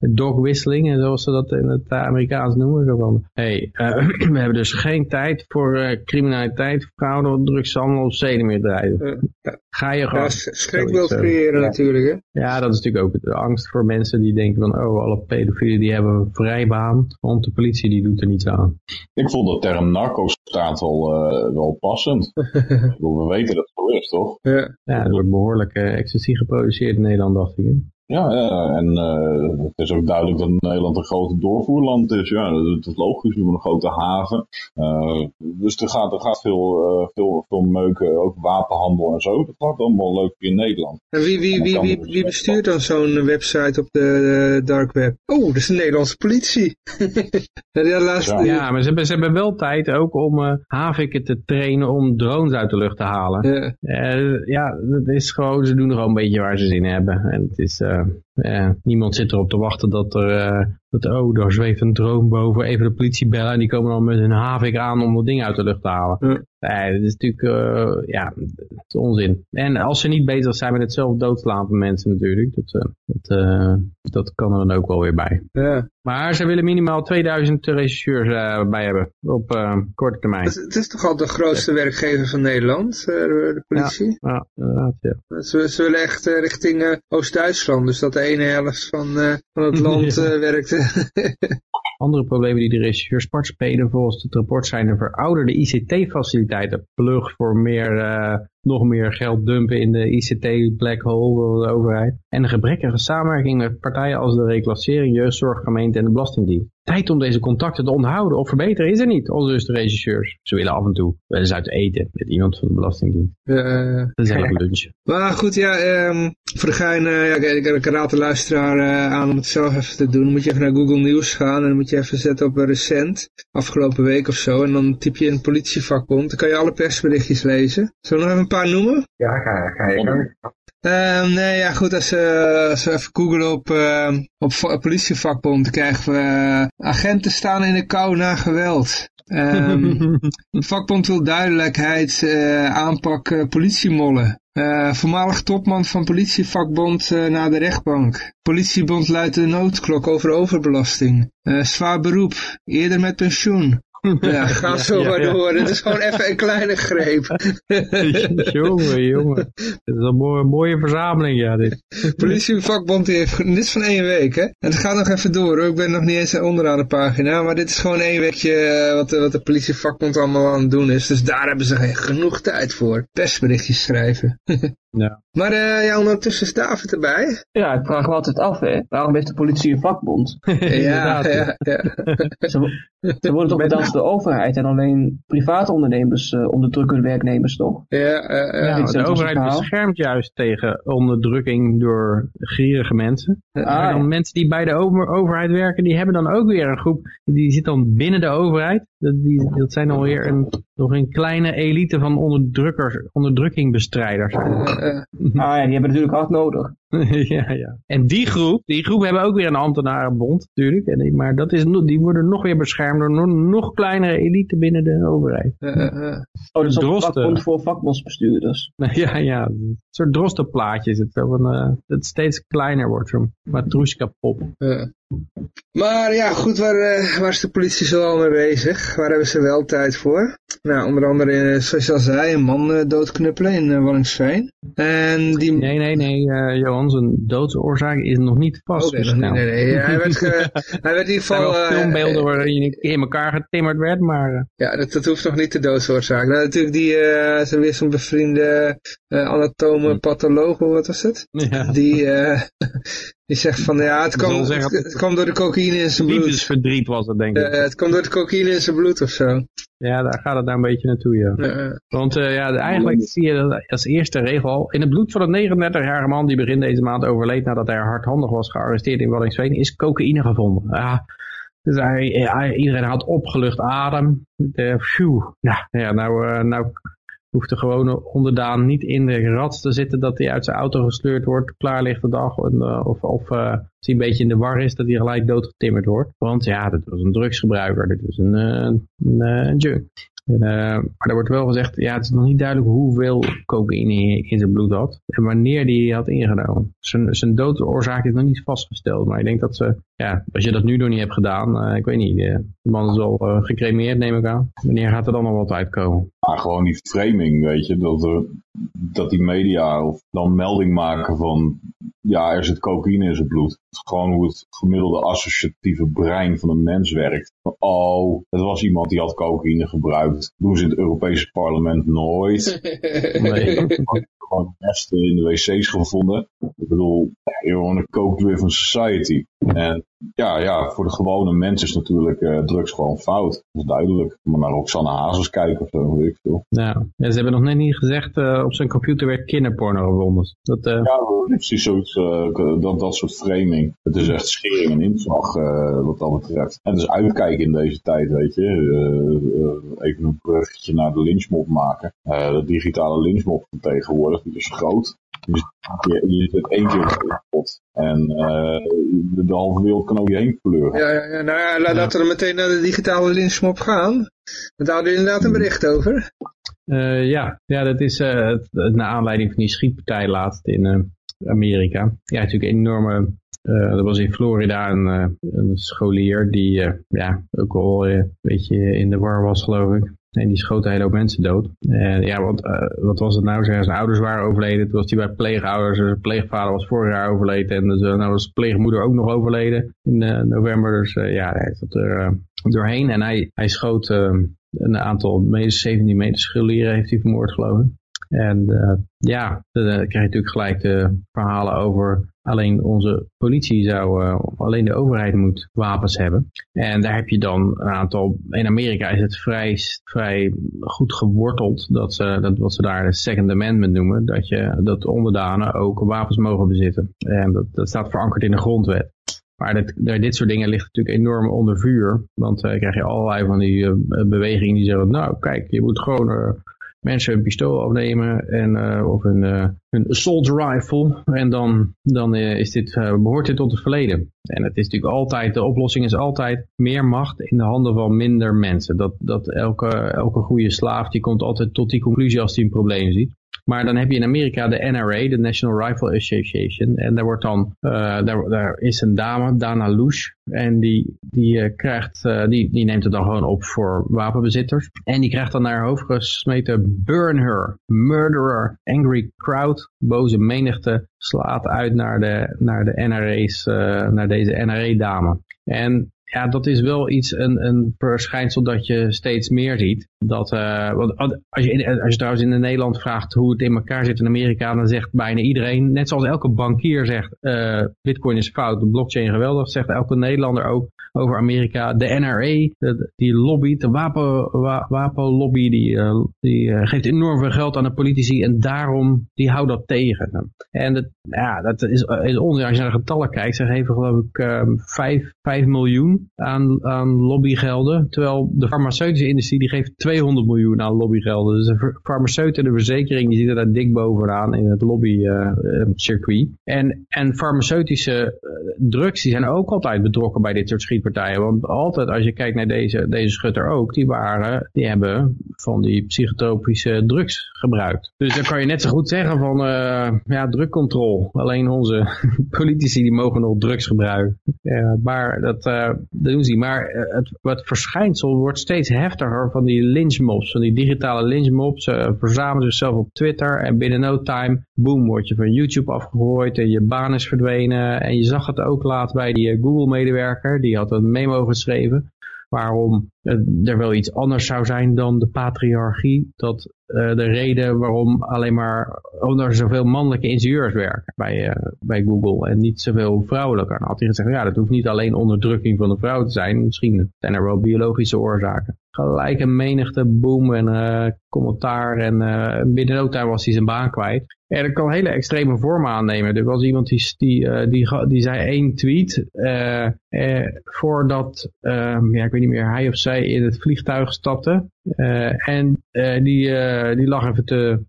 uh, dogwhistling, zoals ze dat in het Amerikaans noemen? Zo van, hey, [clears throat] we hebben dus geen tijd voor criminaliteit, fraude, drugshandel, zedenmisdrijven. Ga je gewoon... Ja, schrikbeeld creëren natuurlijk, hè? Ja, dat is natuurlijk ook de angst voor mensen die denken van, oh, alle pedofielen die hebben een vrijbaan, want de politie die doet er niets aan. Ik vond de term narco-staat wel, uh, wel passend. [laughs] we weten dat het is, toch? Ja, ja er wordt behoorlijk uh, ecstasy geproduceerd in Nederland, dacht ik. Ja en uh, het is ook duidelijk dat Nederland een grote doorvoerland is. Ja, dat, is logisch, we hebben een grote haven. Uh, dus er gaat, er gaat veel, uh, veel, veel meuken, ook wapenhandel en zo. Dat gaat allemaal leuk in Nederland. En wie, wie, wie, wie, wie bestuurt dan zo'n website op de dark web? Oh, dat is de Nederlandse politie. [laughs] ja, laatste... ja, maar ze hebben, ze hebben wel tijd ook om uh, haviken te trainen om drones uit de lucht te halen. Ja, ja dat is gewoon, ze doen er gewoon een beetje waar ze zin in hebben. En het is... um, Uh, niemand zit erop te wachten dat er, uh, dat, oh, daar zweeft een drone boven, even de politie bellen en die komen dan met hun havik aan om dat ding uit de lucht te halen. Nee, dat is natuurlijk, uh, ja, dat is onzin. En als ze niet bezig zijn met het zelf doodslaan van mensen natuurlijk, dat, dat, dat kan er dan ook wel weer bij. Ja. Maar ze willen minimaal 2000 regisseurs bij hebben op korte termijn. Het, het, is toch al de grootste werkgever van Nederland, de politie? Ja, ja, ja. Ze, ze willen echt richting Oost-Duitsland, dus dat de ene helft van, van het land [laughs] werkt [laughs] Andere problemen die de regisseurs part spelen volgens het rapport zijn de verouderde ICT-faciliteiten. Plug voor meer, uh, nog meer geld dumpen in de ICT-black hole van de overheid. En de gebrekkige samenwerking met partijen als de reclassering, jeugdzorggemeente en de Belastingdienst. Tijd om deze contacten te onderhouden of verbeteren is er niet, al dus de regisseurs. Ze willen af en toe wel eens uit eten met iemand van de Belastingdienst. Uh, dat is een lunch. Maar goed, ja, um, voor de gein, uh, ja, ik, ik raad de luisteraar uh, aan om het zelf even te doen. Dan moet je even naar Google Nieuws gaan en dan moet je even zetten op recent, afgelopen week of zo. En dan typ je in politievakbond, dan kan je alle persberichtjes lezen. Zullen we nog even een paar noemen? Ja, ga, ga je Um, nee, ja goed, als, uh, als we even googlen op, uh, op politievakbond, krijgen we uh, agenten staan in de kou na geweld. Um, [laughs] de vakbond wil duidelijkheid, uh, aanpak politiemollen. Uh, voormalig topman van politievakbond uh, naar de rechtbank. Politiebond luidt de noodklok over overbelasting. Uh, zwaar beroep, eerder met pensioen. [laughs] Ja, ga zo maar door. Het is gewoon even een kleine greep. [laughs] jongen, jongen. Het is een mooie, mooie verzameling, ja. Dit. [laughs] Politievakbond heeft, dit is van één week, hè. En het gaat nog even door, hoor. Ik ben nog niet eens onderaan de pagina. Maar dit is gewoon één weekje eh, wat, wat de politievakbond allemaal aan het doen is. Dus daar hebben ze genoeg tijd voor. Persberichtjes schrijven. Ja. Maar uh, ja, ondertussen is David erbij. Ja, ik vraag me altijd af, hè. Waarom heeft de politie een vakbond? [laughs] ja, ja, ja. ze, ze, worden toch [laughs] bedankt door de overheid en alleen private ondernemers uh, onderdrukken werknemers, toch? Ja, uh, ja de overheid beschermt juist tegen onderdrukking door gierige mensen. Ah, dan mensen die bij de overheid werken, die hebben dan ook weer een groep, die zit dan binnen de overheid. Dat, die, dat zijn alweer een, nog een kleine elite van onderdrukkers, onderdrukkingbestrijders. [laughs] ah ja, die hebben natuurlijk hard nodig. [laughs] ja, ja. En die groep, die groep hebben ook weer een ambtenarenbond natuurlijk. En, maar dat is, die worden nog weer beschermd door nog, nog kleinere elite binnen de overheid. Uh, uh. Oh, dat is een vakbond voor vakbondsbestuurders. [laughs] ja, ja. Een soort drostenplaatje is het. Uh, dat steeds kleiner wordt. Zo'n matroeska pop. Maar ja, goed, waar, eh, waar is de politie zo al mee bezig? Waar hebben ze wel tijd voor? Nou, onder andere, eh, zoals je al zei, een man eh, doodknuppelen in uh, Wallingsveen. En die... Nee, nee, nee, uh, Johan, zijn doodsoorzaak is nog niet vastgesteld. Oh, nee, nee, nee, hij werd, ge, [laughs] hij werd in ieder geval... Er zijn filmbeelden waarin in elkaar getimmerd werd, maar... Ja, dat, dat hoeft nog niet de doodsoorzaak. Nou, natuurlijk die, uh, zo weer zo'n bevriende anatome patholoog, wat was het? Ja. Die, die zegt van, ja, het kwam, het, het kwam door de cocaïne in zijn bloed. Liefdesverdriet was het, denk ik. het kwam door de cocaïne in zijn bloed of zo. Ja, daar gaat het daar een beetje naartoe, ja. Want uh, ja, eigenlijk zie je dat als eerste regel, in het bloed van een 39-jarige man die begin deze maand overleed nadat hij hardhandig was gearresteerd in Waddinxveen, is cocaïne gevonden. Ja, dus hij, hij, iedereen had opgelucht adem. De, phew, ja, ja, nou, uh, nou hoeft de gewone onderdaan niet in de rat te zitten dat hij uit zijn auto gesleurd wordt, klaar ligt de dag, en, uh, of, of uh, als hij een beetje in de war is, dat hij gelijk doodgetimmerd wordt. Want ja, dat was een drugsgebruiker, dit was een, een, een junk. En, maar er wordt wel gezegd, ja, het is nog niet duidelijk hoeveel cocaïne in zijn bloed had en wanneer die had ingenomen. Zijn, zijn doodoorzaak is nog niet vastgesteld, maar ik denk dat ze, ja, als je dat nu nog niet hebt gedaan, uh, ik weet niet, uh, de man is al gecremeerd, neem ik aan. Wanneer gaat er dan nog wat uitkomen? Maar gewoon die framing, weet je, dat, er, dat die media of dan melding maken van, ja, er zit cocaïne in zijn bloed. Het is gewoon hoe het gemiddelde associatieve brein van een mens werkt. Oh, het was iemand die had cocaïne gebruikt. Doen ze in het Europese parlement nooit. [laughs] Nee. Gewoon nesten in de wc's gevonden. Ik bedoel, you're een coke-driven society. En ja, ja, voor de gewone mens is natuurlijk uh, drugs gewoon fout. Dat is duidelijk. Maar naar Roxanne Hazes kijken of zo, weet ik veel. Ja. ja, ze hebben nog net niet gezegd, uh, op zijn computer werd kinderporno gevonden. Dat, uh... Ja, precies zoiets, dat, dat soort framing. Het is echt schering en inslag wat dat betreft. En het is uitkijken in deze tijd, weet je. even een bruggetje naar de lynchmob maken. de digitale lynchmob van tegenwoordig, die is groot. Dus je, je zit één keer op de pot. En uh, de, de, halve wereld kan over je heen kleuren. Ja, ja, ja. nou ja, laat, laten we meteen naar de digitale lynchmob gaan. Daar hadden we inderdaad een bericht over. Uh, ja. ja, dat is uh, naar aanleiding van die schietpartij laatst in Amerika. Ja, natuurlijk een enorme uh, er was in Florida een, uh, een scholier die uh, ja, ook al een beetje in de war was geloof ik. En die schoot een hele hoop mensen dood. En ja, wat, wat was het nou? Zijn ouders waren overleden. Toen was hij bij pleegouders. Zijn pleegvader was vorig jaar overleden. En dus, nou was pleegmoeder ook nog overleden in november. Dus ja, hij zat er doorheen. En hij, hij schoot een aantal meter, 17 meter scholieren heeft hij vermoord geloof ik. En uh, ja, dan krijg je natuurlijk gelijk de verhalen over alleen onze politie zou, of alleen de overheid moet wapens hebben. En daar heb je dan een aantal, in Amerika is het vrij, vrij goed geworteld, dat, ze, dat wat ze daar de Second Amendment noemen, dat, je, dat onderdanen ook wapens mogen bezitten. En dat, dat staat verankerd in de grondwet. Maar dit, dit soort dingen ligt natuurlijk enorm onder vuur. Want dan uh, krijg je allerlei van die uh, bewegingen die zeggen, nou kijk, je moet gewoon mensen een pistool afnemen en, uh, of een, uh, een assault rifle. En dan, dan uh, is dit, behoort dit tot het verleden. En het is natuurlijk altijd, de oplossing is altijd meer macht in de handen van minder mensen. Dat, dat elke, elke goede slaaf die komt altijd tot die conclusie als hij een probleem ziet. Maar dan heb je in Amerika de NRA, de National Rifle Association. En daar wordt dan, uh, daar, is een dame, Dana Lush. En die, die, uh, krijgt, uh, die, die neemt het dan gewoon op voor wapenbezitters. En die krijgt dan naar haar hoofd gesmeten, burn her, murderer, angry crowd, boze menigte, slaat uit naar de, naar de NRA's, naar deze NRA-dame. En ja, dat is wel iets, een, een verschijnsel dat je steeds meer ziet. Dat, uh, want als je, als je trouwens in Nederland vraagt hoe het in elkaar zit in Amerika, dan zegt bijna iedereen, net zoals elke bankier zegt, uh, bitcoin is fout, de blockchain geweldig, zegt elke Nederlander ook over Amerika. De NRA, die lobby, de wapen, wa, wapenlobby, die, uh, die geeft enorm veel geld aan de politici en daarom, die houdt dat tegen. En dat, ja, dat is, is onzin. Als je naar de getallen kijkt, ze geven geloof ik 5, 5 miljoen aan, aan lobbygelden. Terwijl de farmaceutische industrie die geeft 200 miljoen aan lobbygelden. Dus de farmaceut en de verzekering die zitten daar dik bovenaan in het lobbycircuit. Uh, en, en farmaceutische drugs die zijn ook altijd betrokken bij dit soort schietpartijen. Want altijd als je kijkt naar deze, deze schutter ook, die waren, die hebben van die psychotropische drugs gebruikt. Dus dan kan je net zo goed zeggen van, uh, ja, drugcontrole. Alleen onze [laughs] politici die mogen nog drugs gebruiken. Maar dat, dat doen Maar het, het verschijnsel wordt steeds heftiger van die lynchmobs, van die digitale lynchmobs. Ze verzamelen zichzelf op Twitter en binnen no time, boom, word je van YouTube afgegooid en je baan is verdwenen. En je zag het ook laat bij die Google-medewerker, die had een memo geschreven waarom er wel iets anders zou zijn dan de patriarchie. Dat uh, de reden waarom alleen maar omdat er zoveel mannelijke ingenieurs werken bij, uh, bij Google en niet zoveel vrouwelijke. Dan had hij gezegd, ja, dat hoeft niet alleen onderdrukking van de vrouw te zijn. Misschien zijn er wel biologische oorzaken. Gelijk een menigte boom en uh, commentaar en binnen time was hij zijn baan kwijt. En dat kan hele extreme vormen aannemen. Er was iemand die, die, die, die zei één tweet voordat, ehm, ja, ik weet niet meer, hij of zij in het vliegtuig stapte. En die uh, die lag even te,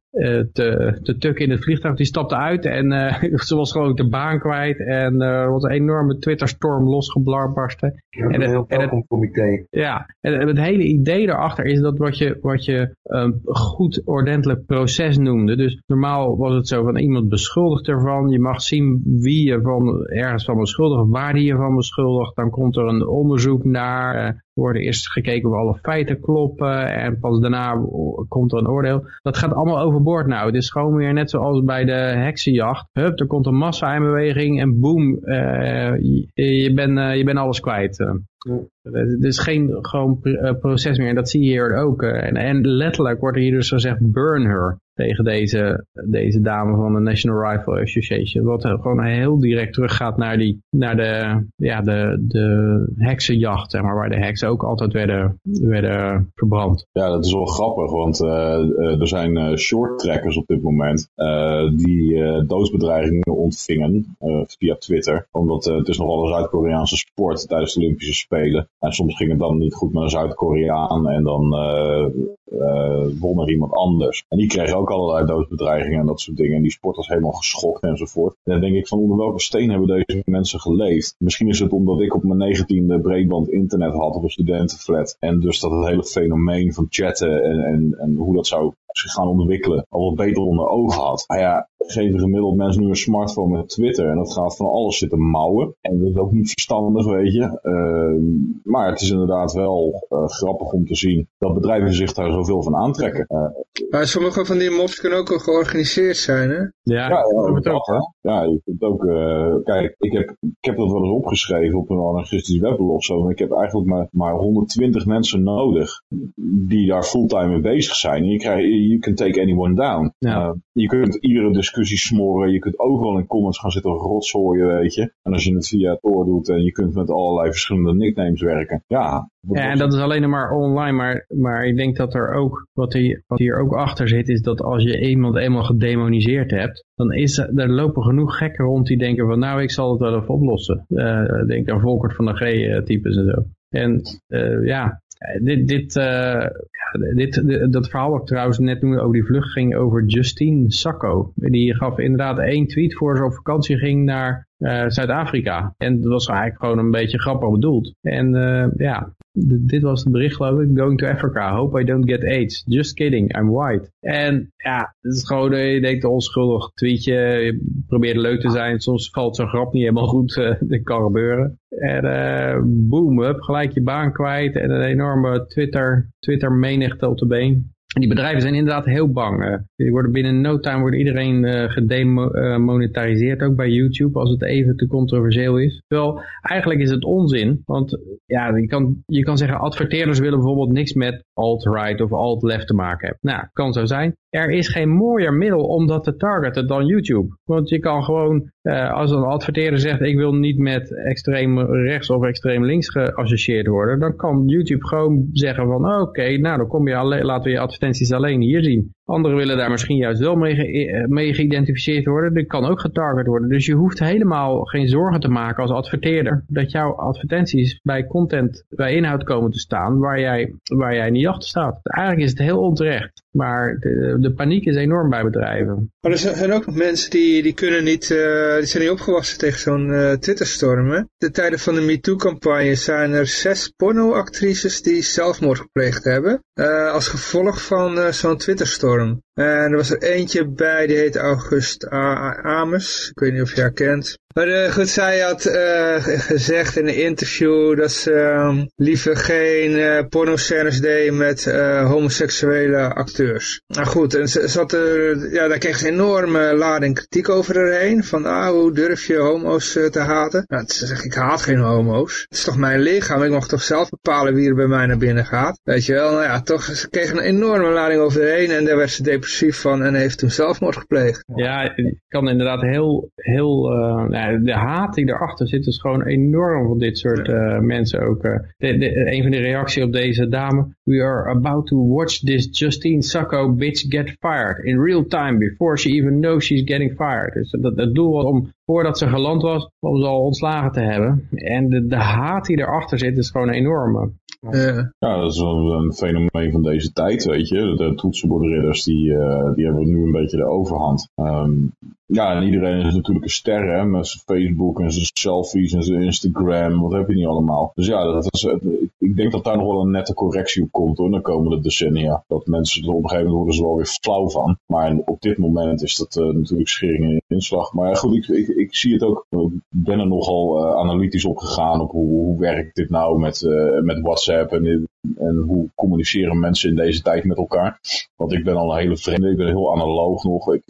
te, te tukken in het vliegtuig. Die stapte uit en [laughs] ze was gewoon de baan kwijt. En er was een enorme Twitterstorm losgebarsten. Ja, en, een heel. Ja, en het hele idee daarachter is dat wat je, wat je een goed ordentelijk proces noemde. Dus normaal was het zo van iemand beschuldigt ervan. Je mag zien wie je van ergens van beschuldigt, waar die je van beschuldigt. Dan komt er een onderzoek naar worden eerst gekeken of alle feiten kloppen en pas daarna komt er een oordeel. Dat gaat allemaal overboord nou. Het is gewoon weer net zoals bij de heksenjacht. Hup, er komt een massa in beweging en boem, uh, je, bent uh, je ben alles kwijt. Het is geen gewoon proces meer en dat zie je hier ook. En, en letterlijk wordt er hier dus gezegd burn her tegen deze, deze dame van de National Rifle Association. Wat gewoon heel direct teruggaat naar, die, naar de, ja, de, de heksenjacht, zeg maar, waar de heksen ook altijd werden, werden verbrand. Ja, dat is wel grappig, want er zijn short trackers op dit moment die doodsbedreigingen ontvingen via Twitter. Omdat het is nogal een Zuid-Koreaanse sport tijdens de Olympische En soms ging het dan niet goed met een Zuid-Koreaan en dan won er iemand anders. En die kregen ook allerlei doodsbedreigingen en dat soort dingen. En die sport was helemaal geschokt enzovoort. En dan denk ik van onder welke steen hebben deze mensen geleefd? Misschien is het omdat ik op mijn negentiende breedband internet had op een studentenflat. En dus dat het hele fenomeen van chatten en, en, en hoe dat zou zich gaan ontwikkelen al wat beter onder ogen had. Ja, geven gemiddeld mensen nu een smartphone met Twitter en dat gaat van alles zitten mouwen. En dat is ook niet verstandig, weet je. Uh, maar het is inderdaad wel uh, grappig om te zien dat bedrijven zich daar zoveel van aantrekken. Uh, maar sommige van die mobs kunnen ook al georganiseerd zijn, hè? Ja, ja, ja dat ook, hè? Ja, je kunt ook, kijk, ik heb, ik heb dat wel eens opgeschreven op een anarchistisch weblog of zo. Maar ik heb eigenlijk maar, maar 120 mensen nodig die daar fulltime mee bezig zijn. En je krijgt, you can take anyone down. Ja. je kunt iedere discussie discussie smoren. Je kunt overal in comments gaan zitten rotzooien, weet je. En als je het via Tor doet en je kunt met allerlei verschillende nicknames werken. Ja, ja, en dat is alleen maar online, maar, maar ik denk dat er ook, wat hier, wat hier ook achter zit, is dat als je iemand eenmaal gedemoniseerd hebt, dan is er lopen genoeg gekken rond die denken van nou, ik zal het wel even oplossen. Uh, denk aan Volkert van de G-types en zo. En uh, ja, dit, dit, dit, dit, dat verhaal wat ik trouwens net noemde over die vlucht ging over Justine Sacco. Die gaf inderdaad één tweet voor ze op vakantie ging naar uh, Zuid-Afrika. En dat was eigenlijk gewoon een beetje grappig bedoeld. En uh, ja, dit was het bericht geloof ik. Going to Africa. Hope I don't get AIDS. Just kidding. I'm white. En ja, het is gewoon, je denkt onschuldig tweetje. Je probeert leuk te zijn. Soms valt zo'n grap niet helemaal goed. Uh, [laughs] dat kan gebeuren. En uh, boom, up, gelijk je baan kwijt. En een enorme Twitter, Twitter menigte op de been. Die bedrijven zijn inderdaad heel bang. Uh, die worden binnen no time wordt iedereen uh, gedemonetariseerd, ook bij YouTube, als het even te controversieel is. Terwijl, eigenlijk is het onzin, want ja, je kan, je kan zeggen, adverteerders willen bijvoorbeeld niks met alt-right of alt-left te maken hebben. Nou, kan zo zijn. Er is geen mooier middel om dat te targeten dan YouTube. Want je kan gewoon, uh, als een adverteerder zegt, ik wil niet met extreem rechts of extreem links geassocieerd worden, dan kan YouTube gewoon zeggen van, oké, nou dan kom je alleen, laten we je advertenties alleen hier zien. Anderen willen daar misschien juist wel mee, eh, mee geïdentificeerd worden. Die kan ook getarget worden. Dus je hoeft helemaal geen zorgen te maken als adverteerder dat jouw advertenties bij content, bij inhoud komen te staan waar jij, waar jij niet achter staat. Eigenlijk is het heel onterecht. Maar de, de paniek is enorm bij bedrijven. Maar er zijn ook mensen die, die kunnen niet, uh, die zijn niet opgewassen tegen zo'n uh, Twitterstorm. Hè? De tijden van de MeToo-campagne zijn er zes pornoactrices die zelfmoord gepleegd hebben. Als gevolg van zo'n Twitterstorm. forum En er was er eentje bij, die heet August Ames. Ik weet niet of je haar kent. Maar uh, goed, zij had uh, gezegd in een interview dat ze uh, liever geen uh, pornoscènes deed met homoseksuele acteurs. Nou goed, en ze zat er, ja, daar kreeg ze enorme lading kritiek over erheen. Van, ah, hoe durf je homo's te haten? Nou, ze zegt, ik haat geen homo's. Het is toch mijn lichaam, ik mag toch zelf bepalen wie er bij mij naar binnen gaat. Weet je wel, nou ja, toch, ze kreeg een enorme lading over erheen en daar werd ze depressief van en heeft toen zelfmoord gepleegd. Ja, ik kan inderdaad heel, heel de haat die erachter zit is gewoon enorm van dit soort uh, mensen ook. Uh, de, de, een van de reacties op deze dame. We are about to watch this Justine Sacco bitch get fired in real time before she even knows she's getting fired. Dus dat, het doel was om, voordat ze geland was, om ze al ontslagen te hebben. En de, de haat die erachter zit is gewoon enorm. Ja. ja, dat is wel een fenomeen van deze tijd, weet je. De toetsenbordridders, die, uh, die hebben nu een beetje de overhand. Um, ja, en iedereen is natuurlijk een ster, hè, met zijn Facebook en zijn selfies en zijn Instagram, wat heb je niet allemaal. Dus ja, dat is, ik denk dat daar nog wel een nette correctie op komt hoor, de komende decennia. Dat mensen er op een gegeven moment worden ze wel weer flauw van. Maar op dit moment is dat uh, natuurlijk schering in inslag. Maar goed, ik, ik, ik, zie het ook, ik ben er nogal uh, analytisch op gegaan op hoe, hoe werkt dit nou met, uh, met WhatsApp en, en hoe communiceren mensen in deze tijd met elkaar. Want ik ben al een hele vreemde, ik ben heel analoog nog. Ik,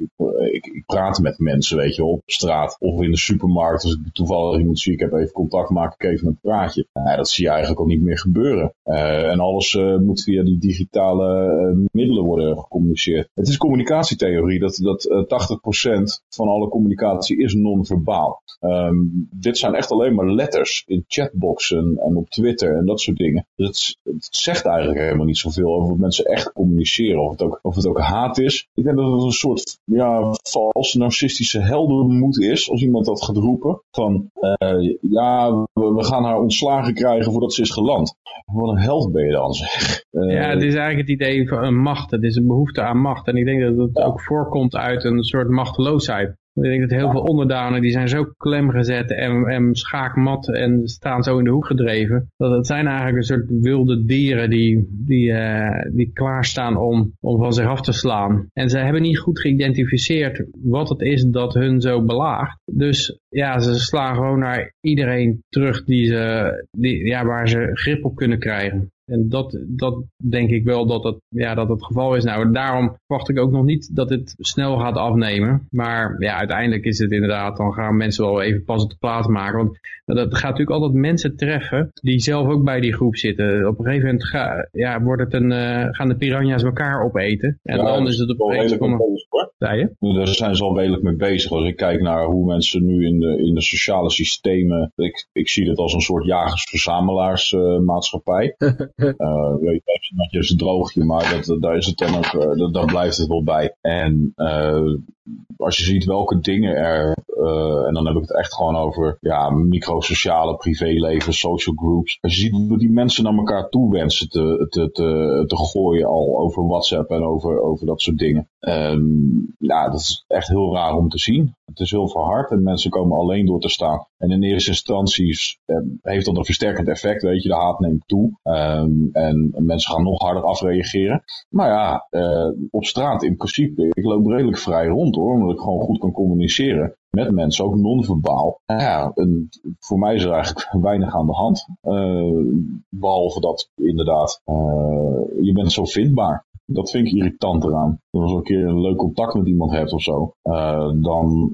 ik, ik praat met mensen, weet je, op straat of in de supermarkt. Als ik toevallig iemand zie, ik heb even contact, maak ik even een praatje. Nou, dat zie je eigenlijk al niet meer gebeuren. En alles moet via die digitale middelen worden gecommuniceerd. Het is communicatietheorie dat, dat 80% van alle communicatie is non-verbaal. Um, dit zijn echt alleen maar letters in chatboxen en op Twitter en dat soort dingen. Dus het, het zegt eigenlijk helemaal niet zoveel over wat mensen echt communiceren. Of het ook, of het ook haat is. Ik denk dat het een soort ja, vals narcistische heldenmoed is, als iemand dat gaat roepen. Van, uh, ja, we, we, gaan haar ontslagen krijgen voordat ze is geland. Wat een held ben je dan, zeg. Uh, ja, het is eigenlijk het idee van een macht. Het is een behoefte aan macht. En ik denk dat het ook voorkomt uit een soort machteloosheid. Ik denk dat heel veel onderdanen die zijn zo klemgezet en, en schaakmat en staan zo in de hoek gedreven. Dat het zijn eigenlijk een soort wilde dieren die, die, uh, die klaarstaan om, om van zich af te slaan. En ze hebben niet goed geïdentificeerd wat het is dat hun zo belaagt. Dus ja, ze slaan gewoon naar iedereen terug die ze, die, ja, waar ze grip op kunnen krijgen. En dat, dat denk ik wel dat het, ja, dat het geval is. Nou, daarom verwacht ik ook nog niet dat het snel gaat afnemen. Maar ja, uiteindelijk is het inderdaad, dan gaan mensen wel even pas op de plaats maken. Want dat gaat natuurlijk altijd mensen treffen die zelf ook bij die groep zitten. Op een gegeven moment ga, ja, wordt het een, uh, gaan de piranha's elkaar opeten. En dan is het op een gegeven moment... Daar zijn ze al redelijk mee bezig. Als ik kijk naar hoe mensen nu in de, in de sociale systemen... Ik, ik zie dit als een soort jagers-verzamelaarsmaatschappij. Uh, [laughs] uh, [laughs] weet je, dat je een droogje, maar dat, daar is het dan ook, uh, daar blijft het wel bij. En uh, als je ziet welke dingen er, uh, en dan heb ik het echt gewoon over ja, microsociale privéleven, social groups. Als je ziet hoe die mensen naar elkaar toe wensen te, te, te, te gooien al over WhatsApp en over, over dat soort dingen. Um, ja, dat is echt heel raar om te zien. Het is heel verhard en mensen komen alleen door te staan. En in eerste instantie uh, heeft dat een versterkend effect, weet je, de haat neemt toe. Um, en mensen gaan nog harder afreageren. Maar ja, uh, op straat in principe, ik loop redelijk vrij rond omdat ik gewoon goed kan communiceren met mensen, ook non-verbaal. Ja, en voor mij is er eigenlijk [laughs] weinig aan de hand. Uh, behalve dat inderdaad, uh, je bent zo vindbaar. Dat vind ik irritant eraan. Als je een keer een leuk contact met iemand hebt of zo, uh, dan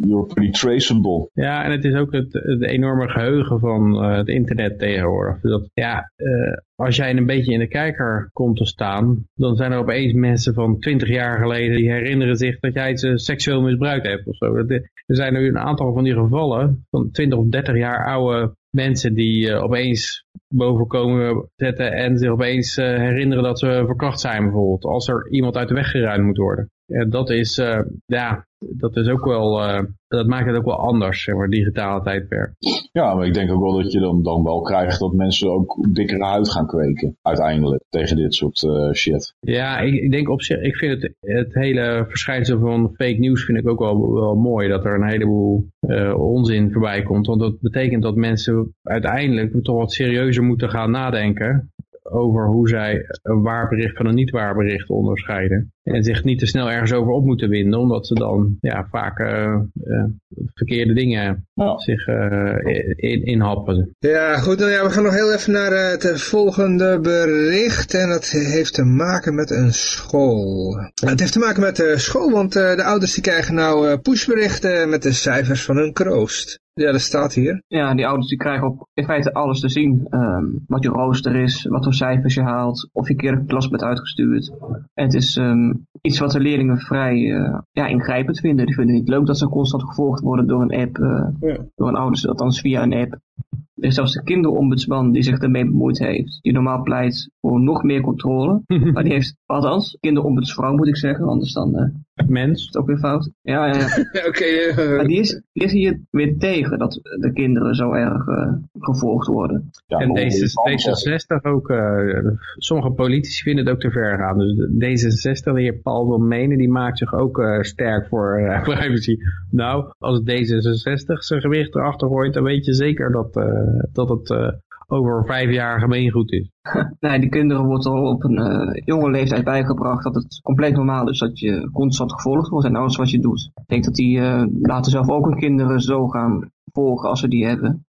you're pretty traceable. Ja, en het is ook het, enorme geheugen van uh, het internet tegenwoordig. Dat, ja, uh, als jij een beetje in de kijker komt te staan, dan zijn er opeens mensen van 20 jaar geleden die herinneren zich dat jij ze seksueel misbruikt hebt of zo. Er zijn nu een aantal van die gevallen van 20 of 30 jaar oude mensen die uh, opeens boven komen zetten en zich opeens herinneren dat ze verkracht zijn bijvoorbeeld. Als er iemand uit de weg geruimd moet worden. Ja, dat is, ja, dat is ook wel, uh, dat maakt het ook wel anders, zeg maar, digitale tijdperk. Ja, maar ik denk ook wel dat je dan, dan wel krijgt dat mensen ook dikkere huid gaan kweken, uiteindelijk, tegen dit soort uh, shit. Ja, ik, ik, denk op zich, ik vind het, het hele verschijnsel van fake news vind ik ook wel, wel mooi, dat er een heleboel uh, onzin voorbij komt, want dat betekent dat mensen uiteindelijk toch wat serieuzer moeten gaan nadenken over hoe zij een waar bericht van een niet waar bericht onderscheiden. En zich niet te snel ergens over op moeten winden, omdat ze dan ja, vaak uh, uh, verkeerde dingen ja. zich uh, in, inhappen. Ja, goed. Nou ja, we gaan nog heel even naar het volgende bericht. En dat heeft te maken met een school. Het heeft te maken met de school, want de ouders die krijgen nou pushberichten met de cijfers van hun kroost. Ja, dat staat hier. Ja, die ouders die krijgen ook in feite alles te zien. Um, wat je rooster is, wat voor cijfers je haalt, of je keer de klas bent uitgestuurd. En het is um, iets wat de leerlingen vrij uh, ja, ingrijpend vinden. Die vinden het niet leuk dat ze constant gevolgd worden door een app, uh, ja. door een ouders, althans via een app. Er is zelfs de kinderombudsman die zich ermee bemoeid heeft. Die normaal pleit voor nog meer controle. [laughs] maar die heeft, althans, kinderombudsvrouw moet ik zeggen, anders dan... Mens. Is het ook weer fout? Ja, ja, ja. [laughs] Oké. Okay, uh, maar die is, die is hier weer tegen dat de kinderen zo erg uh, gevolgd worden. Ja, en D66 ook, uh, sommige politici vinden het ook te ver gaan. Dus D66, de heer Paul Wilmenen, die maakt zich ook sterk voor [laughs] privacy. Nou, als D66 zijn gewicht erachter gooit, dan weet je zeker dat, dat het over vijf jaar gemeengoed is. [laughs] nee, die kinderen wordt al op een uh, jonge leeftijd bijgebracht dat het compleet normaal is dat je constant gevolgd wordt en alles wat je doet. Ik denk dat die uh, later zelf ook hun kinderen zo gaan volgen als ze die hebben.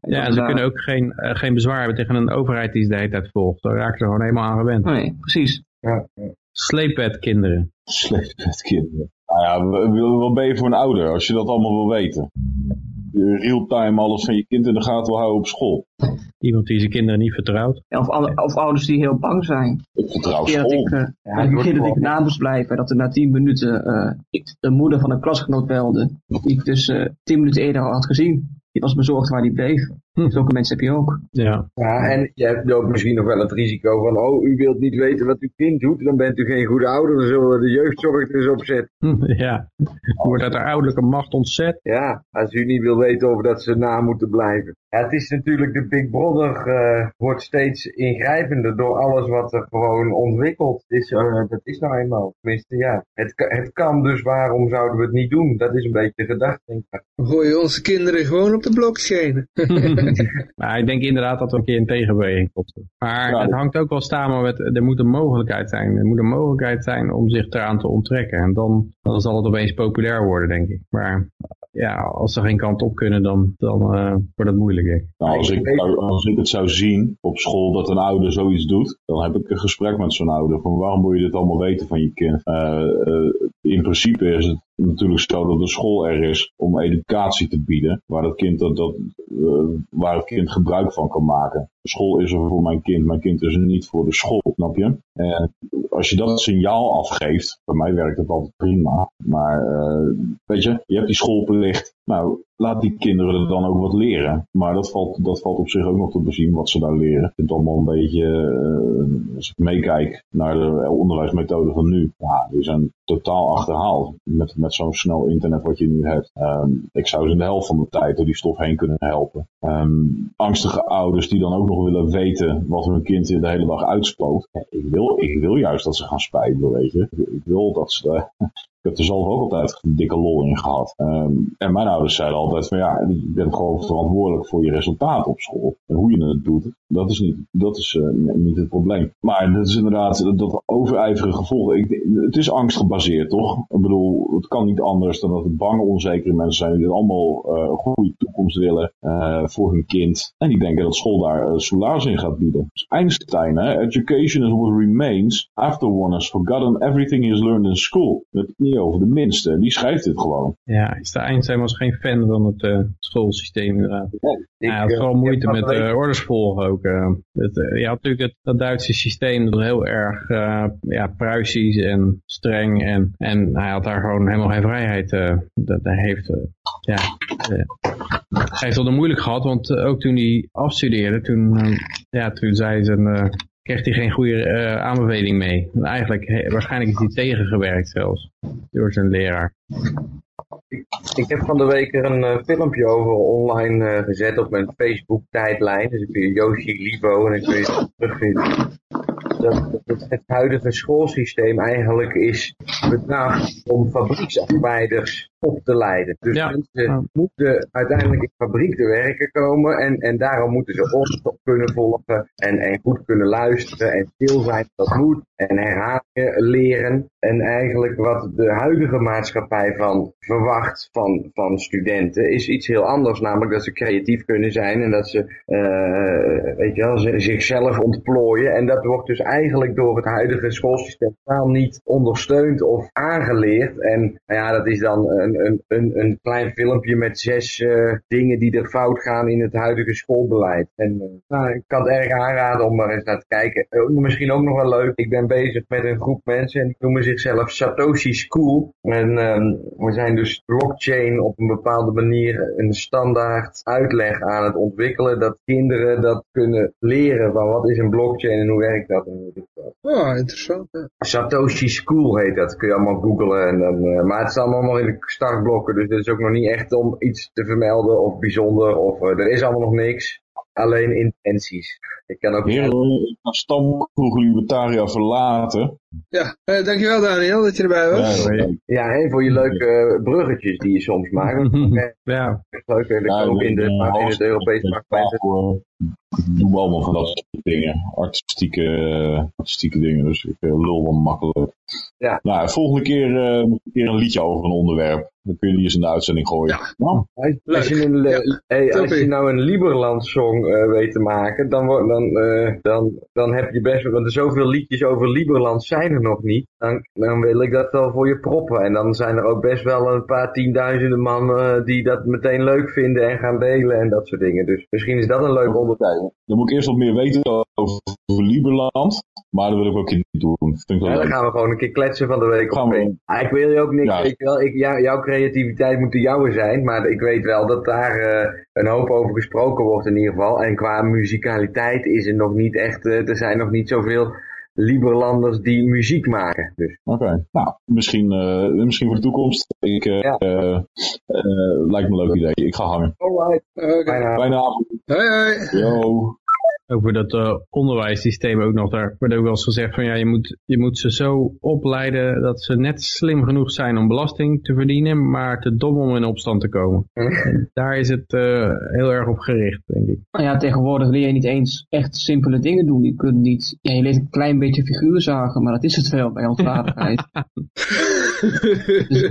Ja, en ze kunnen ook geen, uh, geen bezwaar hebben tegen een overheid die ze de hele tijd volgt. Daar raken ze gewoon helemaal aan gewend. Nee, precies. Ja, ja. Sleepbedkinderen. Sleepbedkinderen. Nou ja, wat ben je voor een ouder als je dat allemaal wil weten? Real-time alles van je kind in de gaten wil houden op school. Iemand die zijn kinderen niet vertrouwt. Ja, of, of, ouders die heel bang zijn. Ik vertrouw school. Dat ik, uh, ja, het begin dat ik na moest blijven. Dat er na tien minuten uh, ik de moeder van een klasgenoot belde. Die ik dus uh, tien minuten eerder al had gezien. Die was bezorgd waar die bleef. Hm. Zulke mensen heb je ook. Ja. ja, en je hebt ook misschien nog wel het risico van, oh, u wilt niet weten wat uw kind doet, dan bent u geen goede ouder, dan zullen we de jeugdzorg dus opzetten. Ja, u wordt uit de ouderlijke macht ontzet. Ja, als u niet wil weten over dat ze na moeten blijven. Ja, het is natuurlijk, de Big Brother uh, wordt steeds ingrijpender door alles wat er gewoon ontwikkeld is. Uh, dat is nou eenmaal. Tenminste, ja. Het, het kan, dus waarom zouden we het niet doen? Dat is een beetje de gedachte, denk ik. We gooien onze kinderen gewoon op de blockchain. [laughs] [laughs] maar ik denk inderdaad dat er een keer een tegenbeweging komt. Maar ja, het hangt ook wel samen met, er moet een mogelijkheid zijn. Er moet een mogelijkheid zijn om zich eraan te onttrekken. En dan, dan zal het opeens populair worden, denk ik. Maar ja, als ze geen kant op kunnen, dan, dan uh, wordt het moeilijk. Denk. Nou, als, ik, als ik het zou zien op school dat een ouder zoiets doet, dan heb ik een gesprek met zo'n ouder. Van waarom moet je dit allemaal weten van je kind? Uh, uh, in principe is het natuurlijk zo dat de school er is om educatie te bieden, waar het kind, dat, dat, uh, waar het kind gebruik van kan maken. School is er voor mijn kind, mijn kind is er niet voor de school, snap je? En als je dat signaal afgeeft, bij mij werkt het altijd prima, maar uh, weet je, je hebt die schoolplicht, nou, laat die kinderen er dan ook wat leren. Maar dat valt, dat valt op zich ook nog te bezien wat ze daar leren. Ik vind het allemaal een beetje, uh, als ik meekijk naar de onderwijsmethode van nu, ja, die zijn totaal achterhaald met, met zo'n snel internet wat je nu hebt. Um, ik zou ze in de helft van de tijd door die stof heen kunnen helpen. Um, angstige ouders die dan ook nog willen weten wat hun kind de hele dag uitspookt. Ik wil, ik wil juist dat ze gaan spijten, weet je. Ik wil dat ze, heb er zelf ook altijd dikke lol in gehad. Um, en mijn ouders zeiden altijd van ja, je bent gewoon verantwoordelijk voor je resultaat op school. En hoe je het doet, dat is niet, dat is, uh, niet het probleem. Maar dat is inderdaad dat, overijverige gevolg. Ik, het is angstgebaseerd, toch? Ik bedoel, het kan niet anders dan dat het bange, onzekere mensen zijn die allemaal een goede toekomst willen uh, voor hun kind. En die denken dat school daar soelaas in gaat bieden. Dus Einstein, hè? education is what remains after one has forgotten everything he has learned in school. Dat over de minste. Die schrijft dit gewoon. Ja, is de Einstein was geen fan van het uh, schoolsysteem inderdaad. Ja, hij had vooral moeite met uh, orders volgen ook. Uh, het, je had natuurlijk het, dat Duitse systeem dat heel erg ja, Pruisisch en streng. En, en hij had daar gewoon helemaal geen vrijheid. dat hij heeft, ja, hij heeft het moeilijk gehad, want eh, ook toen hij afstudeerde, toen, eh, ja, toen zei zijn, kreeg hij geen goede eh, aanbeveling mee. En eigenlijk, waarschijnlijk is hij tegengewerkt zelfs, door zijn leraar. Ik heb van de week er een eh, filmpje over online eh, gezet op mijn Facebook tijdlijn. Dus ik je Yoshi Libo en dan kun je terugvinden. Dat, dat het huidige schoolsysteem eigenlijk is bedacht om fabrieksarbeiders op te leiden. Dus Ja. mensen Ja. moeten uiteindelijk in fabriek te werken komen en, en daarom moeten ze ons kunnen volgen en, en goed kunnen luisteren en stil zijn dat moet en herhalingen leren. En eigenlijk wat de huidige maatschappij van verwacht van, van studenten is iets heel anders. Namelijk dat ze creatief kunnen zijn en dat ze eh, weet je wel, zichzelf ontplooien. En dat wordt dus eigenlijk door het huidige schoolsysteem totaal niet ondersteund of aangeleerd. En nou ja, dat is dan een, een, een, een klein filmpje met zes eh, dingen die er fout gaan in het huidige schoolbeleid. En eh, nou, ik kan het erg aanraden om maar eens naar te kijken. Eh, misschien ook nog wel leuk. Ik ben bezig met een groep mensen en die noemen zichzelf Satoshi School. En ehm, we zijn dus blockchain op een bepaalde manier een standaard uitleg aan het ontwikkelen. Dat kinderen dat kunnen leren van wat is een blockchain en hoe werkt dat. Wat. Oh, interessant. ja. Satoshi School heet dat. Kun je allemaal googlen. En dan, maar het is allemaal nog in de startblokken. Dus dat is ook nog niet echt om iets te vermelden of bijzonder. Of, eh, er is allemaal nog niks. Alleen intenties. Ik kan ook Heren, ik ga Libertaria verlaten. Ja, eh, dankjewel Daniel dat je erbij was. Ja, ja. Ja, en voor je leuke eh, bruggetjes die je soms maakt. [laughs] Ja, leuk. Dat kan ook in, de, eh, in het Europese eh, Ik doe allemaal van dat soort dingen. Artistieke, eh, artistieke dingen. Dus ik eh, lul wel makkelijk. Ja. Nou, volgende keer, eh, ik een keer een liedje over een onderwerp. Dan kun je die eens in de uitzending gooien. Ja. Nou, Als je, een, Ja. hey, als je nou een Lieberland song eh, weet te maken, dan, wordt- dan, eh, dan, dan heb je best wel, want er zoveel liedjes over Lieberland zijn er nog niet. Dan, dan wil ik dat wel voor je proppen. En dan zijn er ook best wel een paar tienduizenden man die dat meteen leuk vinden en gaan delen en dat soort dingen. Dus misschien is dat een leuk onderwerp. dan moet ik eerst wat meer weten over Lieberland. Maar dat wil ik ook niet doen. Vind ik Ja, dan gaan we gewoon een keer kletsen van de week Gaan op we. Ah, ik wil je ook niks, Ja. wel, ik, jou- jouw creativiteit moet de jouwe zijn, maar ik weet wel dat daar eh, een hoop over gesproken wordt in ieder geval. En qua muzikaliteit is er nog niet echt, eh, er zijn nog niet zoveel Liberlanders die muziek maken. Dus Oké, nou, misschien, eh, misschien voor de toekomst. Ik, eh, Ja. lijkt me een leuk idee. Ik ga hangen. alright, Oké. bijna. Avond. Hoi hoi. Yo. Over dat eh, onderwijssysteem ook nog. Daar wordt ook wel eens gezegd van ja, je moet, je moet ze zo opleiden dat ze net slim genoeg zijn om belasting te verdienen, maar te dom om in opstand te komen. En daar is het eh, heel erg op gericht, denk ik. Nou ja, tegenwoordig leer je niet eens echt simpele dingen doen. Je kunt niet, ja, je leert een klein beetje figuur zagen, maar dat is het wel bij handvaardigheid. [laughs]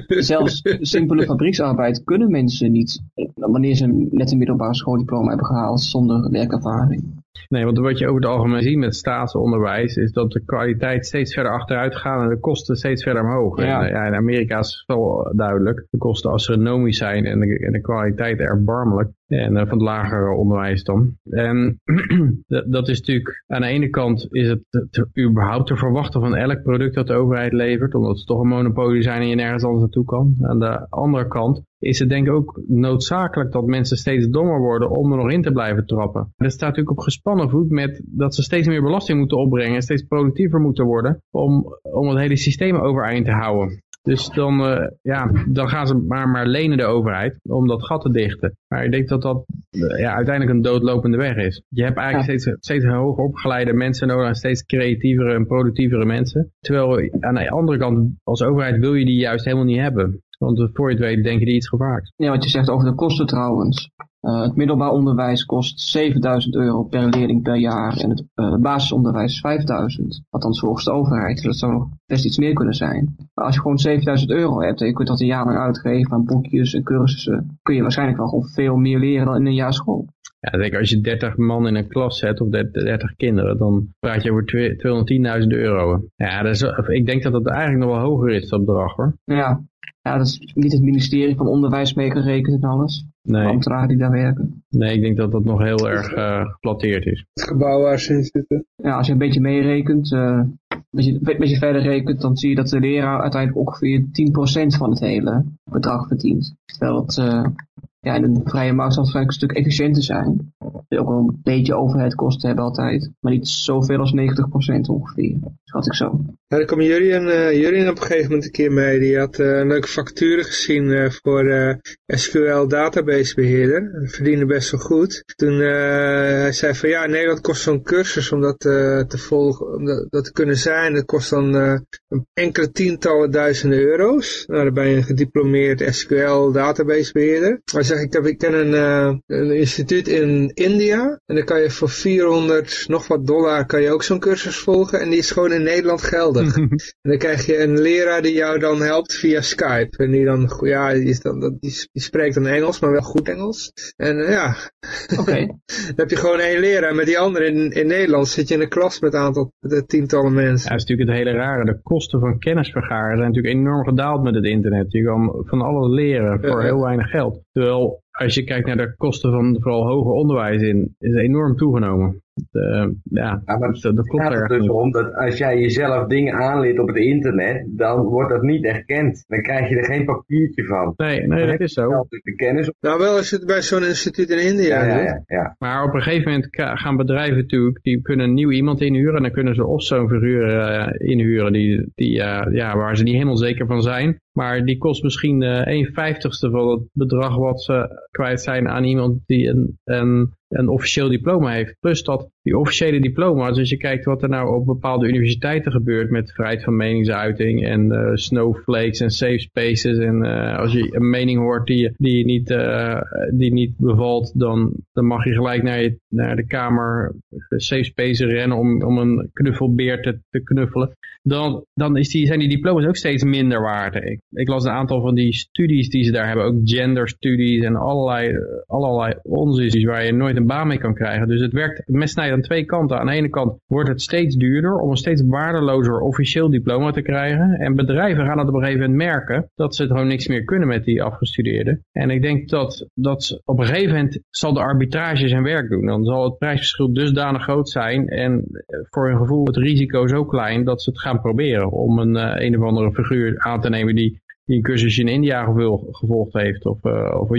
dus zelfs simpele fabrieksarbeid kunnen mensen niet, eh, wanneer ze net een middelbare schooldiploma hebben gehaald zonder werkervaring. Nee, want wat je over het algemeen ziet met staatsonderwijs is dat de kwaliteit steeds verder achteruit gaat en de kosten steeds verder omhoog. Ja. En, ja, in Amerika is het wel duidelijk. De kosten astronomisch zijn en de, en de kwaliteit erbarmelijk. En eh, van het lagere onderwijs dan. En [clears throat] dat- is natuurlijk, aan de ene kant is het überhaupt te verwachten van elk product dat de overheid levert, omdat ze toch een monopolie zijn en je nergens anders naartoe kan. Aan de andere kant is het denk ik ook noodzakelijk dat mensen steeds dommer worden om er nog in te blijven trappen. Dat staat natuurlijk op gespannen voet met dat ze steeds meer belasting moeten opbrengen en steeds productiever moeten worden om, om het hele systeem overeind te houden. Dus dan, eh, ja, dan gaan ze maar, maar lenen de overheid om dat gat te dichten. Maar ik denk dat dat eh, ja, uiteindelijk een doodlopende weg is. Je hebt eigenlijk steeds, steeds hoger opgeleide mensen nodig en steeds creatievere en productievere mensen. Terwijl aan de andere kant, als overheid wil je die juist helemaal niet hebben. Want voor je het weet denken die iets gemaakt. Ja, wat je zegt over de kosten trouwens. Eh, het middelbaar onderwijs kost 7000 euro per leerling per jaar en het eh, basisonderwijs 5000. Althans volgens de overheid. Dat zou nog best iets meer kunnen zijn. Maar als je gewoon 7000 euro hebt en je kunt dat een jaar lang uitgeven aan boekjes en cursussen, kun je waarschijnlijk wel gewoon veel meer leren dan in een jaar school. Ja, zeker als je 30 man in een klas zet of 30 kinderen, dan praat je over twee- 210.000 euro. Ja, dat is, ik denk dat dat eigenlijk nog wel hoger is, dat bedrag hoor. Ja, ja dat is niet het ministerie van Onderwijs meegerekend en alles. De Nee, ambtenaren die daar werken. nee, ik denk dat dat nog heel erg eh geplatteerd is. Het gebouw waar ze in zitten. Ja, als je een beetje meerekent, eh, een beetje, een beetje verder rekent, dan zie je dat de leraar uiteindelijk ongeveer 10% van het hele bedrag verdient. Terwijl het, eh, ja, in een vrije markt zal het een stuk efficiënter zijn. Je ook wel een beetje overheadkosten hebben altijd. Maar niet zoveel als 90% ongeveer. Schat ik zo. Daar kwam Jurien, uh, Jurien op een gegeven moment een keer mee. Die had uh, een leuke facturen gezien uh, voor SQL database beheerder. Verdiende best wel goed. Toen hij zei van ja, in Nederland kost zo'n cursus om dat te volgen, om dat, te kunnen zijn. Dat kost dan enkele tientallen duizenden euro's. Nou, dan ben je een gediplomeerd SQL database beheerder. Maar zeg, ik, ik ken een, een instituut in India. En dan kan je voor 400 nog wat dollar kan je ook zo'n cursus volgen. En die is gewoon in Nederland geldig. [laughs] en dan krijg je een leraar die jou dan helpt via Skype. En die dan, ja, die, is dan, die, die spreekt dan Engels, maar wel goed Engels. En uh, ja, [laughs] okay. dan heb je gewoon één leraar. Met die andere in, in Nederland zit je in een klas met een aantal met tientallen mensen. Ja, dat is natuurlijk het hele rare. De kosten van kennis vergaren zijn natuurlijk enorm gedaald met het internet. Je kan van alles leren voor heel weinig geld. Terwijl als je kijkt naar de kosten van vooral hoger onderwijs in, is enorm toegenomen. De, ja, ja, maar dat, dat klopt gaat er dus om dat als jij jezelf dingen aanleert op het internet, dan wordt dat niet erkend. Dan krijg je er geen papiertje van. Nee, nee dat is zo. De kennis. Nou wel als het bij zo'n instituut in India ja, ja, ja, Maar op een gegeven moment gaan bedrijven natuurlijk, die kunnen nieuw iemand inhuren en dan kunnen ze of zo'n figuur uh, inhuren die, die, uh, ja, waar ze niet helemaal zeker van zijn. Maar die kost misschien uh, 1 vijftigste van het bedrag wat ze kwijt zijn aan iemand die een, een een officieel diploma heeft. Plus dat die officiële diploma's, als je kijkt wat er nou op bepaalde universiteiten gebeurt met vrijheid van meningsuiting en uh, snowflakes en safe spaces en uh, als je een mening hoort die, die, niet, uh, die niet bevalt, dan, dan mag je gelijk naar, je, naar de kamer safe space rennen om, om een knuffelbeer te, te knuffelen. Dan, dan is die, zijn die diploma's ook steeds minder waard. Ik, ik las een aantal van die studies die ze daar hebben, ook genderstudies en allerlei, allerlei onzin waar je nooit een baan mee kan krijgen. Dus het werkt met snijden twee kanten. Aan de ene kant wordt het steeds duurder om een steeds waardelozer officieel diploma te krijgen. En bedrijven gaan het op een gegeven moment merken dat ze gewoon niks meer kunnen met die afgestudeerden. En ik denk dat, dat op een gegeven moment zal de arbitrage zijn werk doen. Dan zal het prijsverschil dusdanig groot zijn en voor hun gevoel het risico zo klein dat ze het gaan proberen om een, uh, een of andere figuur aan te nemen die die een cursus in India gevolgd heeft of, uh, of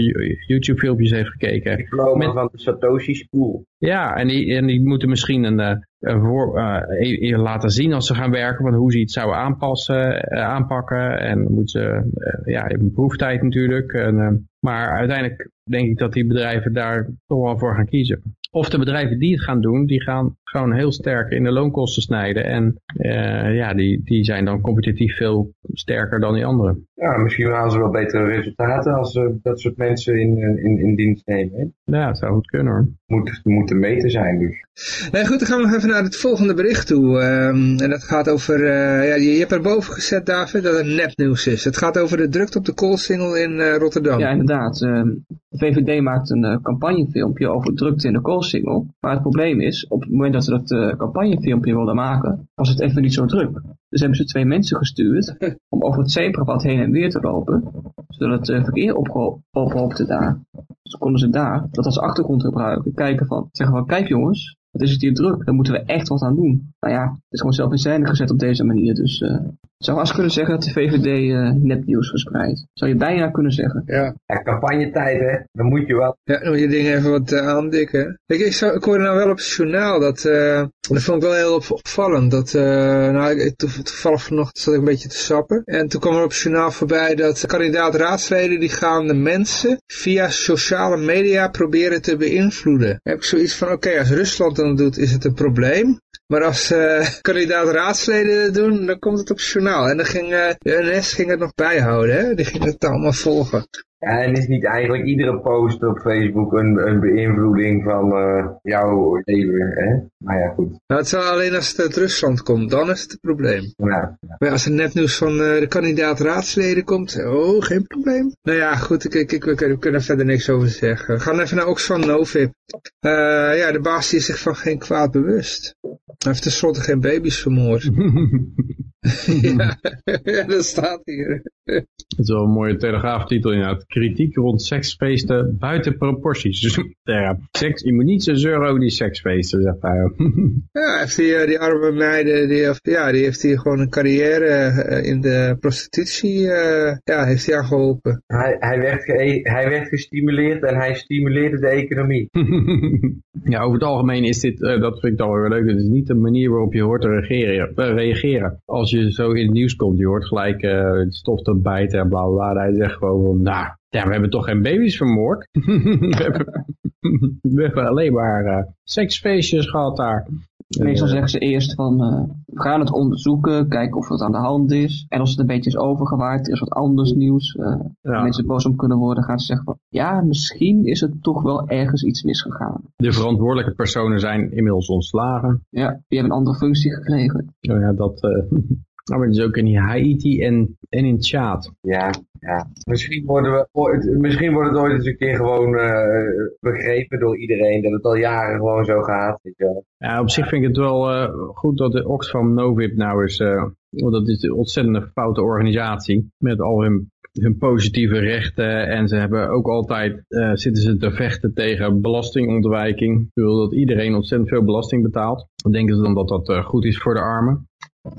YouTube filmpjes heeft gekeken. Diploma Met... van de Satoshi School. Ja, en die, en die moeten misschien een, eh, een voor, uh, laten zien als ze gaan werken, van hoe ze iets zouden aanpassen, aanpakken. En moeten ze, ja, een proeftijd natuurlijk. En, maar uiteindelijk denk ik dat die bedrijven daar toch wel voor gaan kiezen. Of de bedrijven die het gaan doen, die gaan gewoon heel sterk in de loonkosten snijden. En uh, ja, die, die zijn dan competitief veel sterker dan die anderen. Ja, misschien halen ze wel betere resultaten als ze dat soort mensen in, in, in dienst nemen. Ja, dat zou goed kunnen hoor. Moet, moet te meten zijn dus. Nee, goed, dan gaan we nog even naar het volgende bericht toe. Um, en dat gaat over, uh, ja, je, je hebt erboven gezet David dat het nepnieuws is. Het gaat over de drukte op de koolsingel in uh, Rotterdam. Ja, inderdaad. De VVD maakt een campagnefilmpje over drukte in de koolsingel. Maar het probleem is, op het moment dat ze dat campagnefilmpje wilden maken, was het even niet zo druk. Dus hebben ze twee mensen gestuurd [laughs] om over het zebrapad heen en weer te lopen, zodat het verkeer ophoopte daar. Dus konden ze daar dat als achtergrond gebruiken, kijken van, zeggen van, kijk jongens, wat is het hier druk, daar moeten we echt wat aan doen. Nou ja, het is gewoon zelf in scène gezet op deze manier, dus uh, zou haast kunnen zeggen dat de VVD uh, nepnieuws verspreidt. Zou je bijna kunnen zeggen. Ja. ja campagnetijd hè, dan moet je wel. Ja, dan moet je dingen even wat uh, aandikken. Ik, ik, zou, ik hoorde nou wel op het journaal dat, uh, dat vond ik wel heel opvallend. Dat, uh, nou, ik, toevallig vanochtend zat ik een beetje te sappen. En toen kwam er op het journaal voorbij dat kandidaat raadsleden die gaan de mensen via sociale media proberen te beïnvloeden. Dan heb ik zoiets van, oké, okay, als Rusland doet, is het een probleem. Maar als uh, kandidaat raadsleden doen, dan komt het op het journaal. En dan ging uh, de NS ging het nog bijhouden, hè? die ging het allemaal volgen. En is niet eigenlijk iedere post op Facebook een, een beïnvloeding van uh, jouw leven, hè? Maar ja, goed. Nou, het zal alleen als het uit Rusland komt, dan is het een probleem. Ja, ja. Maar als er nepnieuws van uh, de kandidaat raadsleden komt, oh, geen probleem. Nou ja, goed, ik, ik, ik, we, kunnen, we kunnen verder niks over zeggen. We gaan even naar Oxfam Novib. Uh, ja, de baas die is zich van geen kwaad bewust. Hij heeft tenslotte geen baby's vermoord. [laughs] [laughs] ja, dat staat hier. Dat is wel een mooie telegraaftitel inderdaad. Kritiek rond seksfeesten buiten proporties. Dus ja, seks, je moet niet zo zeuren over die seksfeesten, zegt hij. [laughs] Ja, heeft die, eh, die arme meiden, die heeft, ja, die heeft hier gewoon een carrière eh, in de prostitutie, eh, ja, heeft hij aan geholpen. Hij, hij, werd ge- hij werd gestimuleerd en hij stimuleerde de economie. [laughs] ja, over het algemeen is dit, eh, dat vind ik dan weer leuk, het is niet de manier waarop je hoort te reageren. reageren. Als je zo in het nieuws komt, je hoort gelijk eh, het stof te bijten en bla bla. Hij zegt gewoon van, nou, ja, we hebben toch geen baby's vermoord? [laughs] we, hebben, alleen maar eh, seksfeestjes gehad daar. Meestal Eh, zeggen ze eerst van, eh, we gaan het onderzoeken, kijken of het aan de hand is. En als het een beetje is overgewaaid, is wat anders nieuws. eh, ja. mensen boos om kunnen worden, gaan ze zeggen van, ja, misschien is het toch wel ergens iets misgegaan. De verantwoordelijke personen zijn inmiddels ontslagen. Ja, die hebben een andere functie gekregen. Nou ja, dat... [laughs] maar het is ook in Haiti en, en in Tjaad. Ja, ja. Misschien, worden we ooit, misschien wordt het ooit eens een keer gewoon eh, begrepen door iedereen dat het al jaren gewoon zo gaat. Weet je wel. Ja, op zich vind ik het wel eh, goed dat de Oxfam Novib nou is, eh, want dat is een ontzettende foute organisatie met al hun, hun positieve rechten en ze hebben ook altijd, zitten ze te vechten tegen belastingontwijking. Ik wil dat iedereen ontzettend veel belasting betaalt. Dan denken ze dan dat dat eh, goed is voor de armen.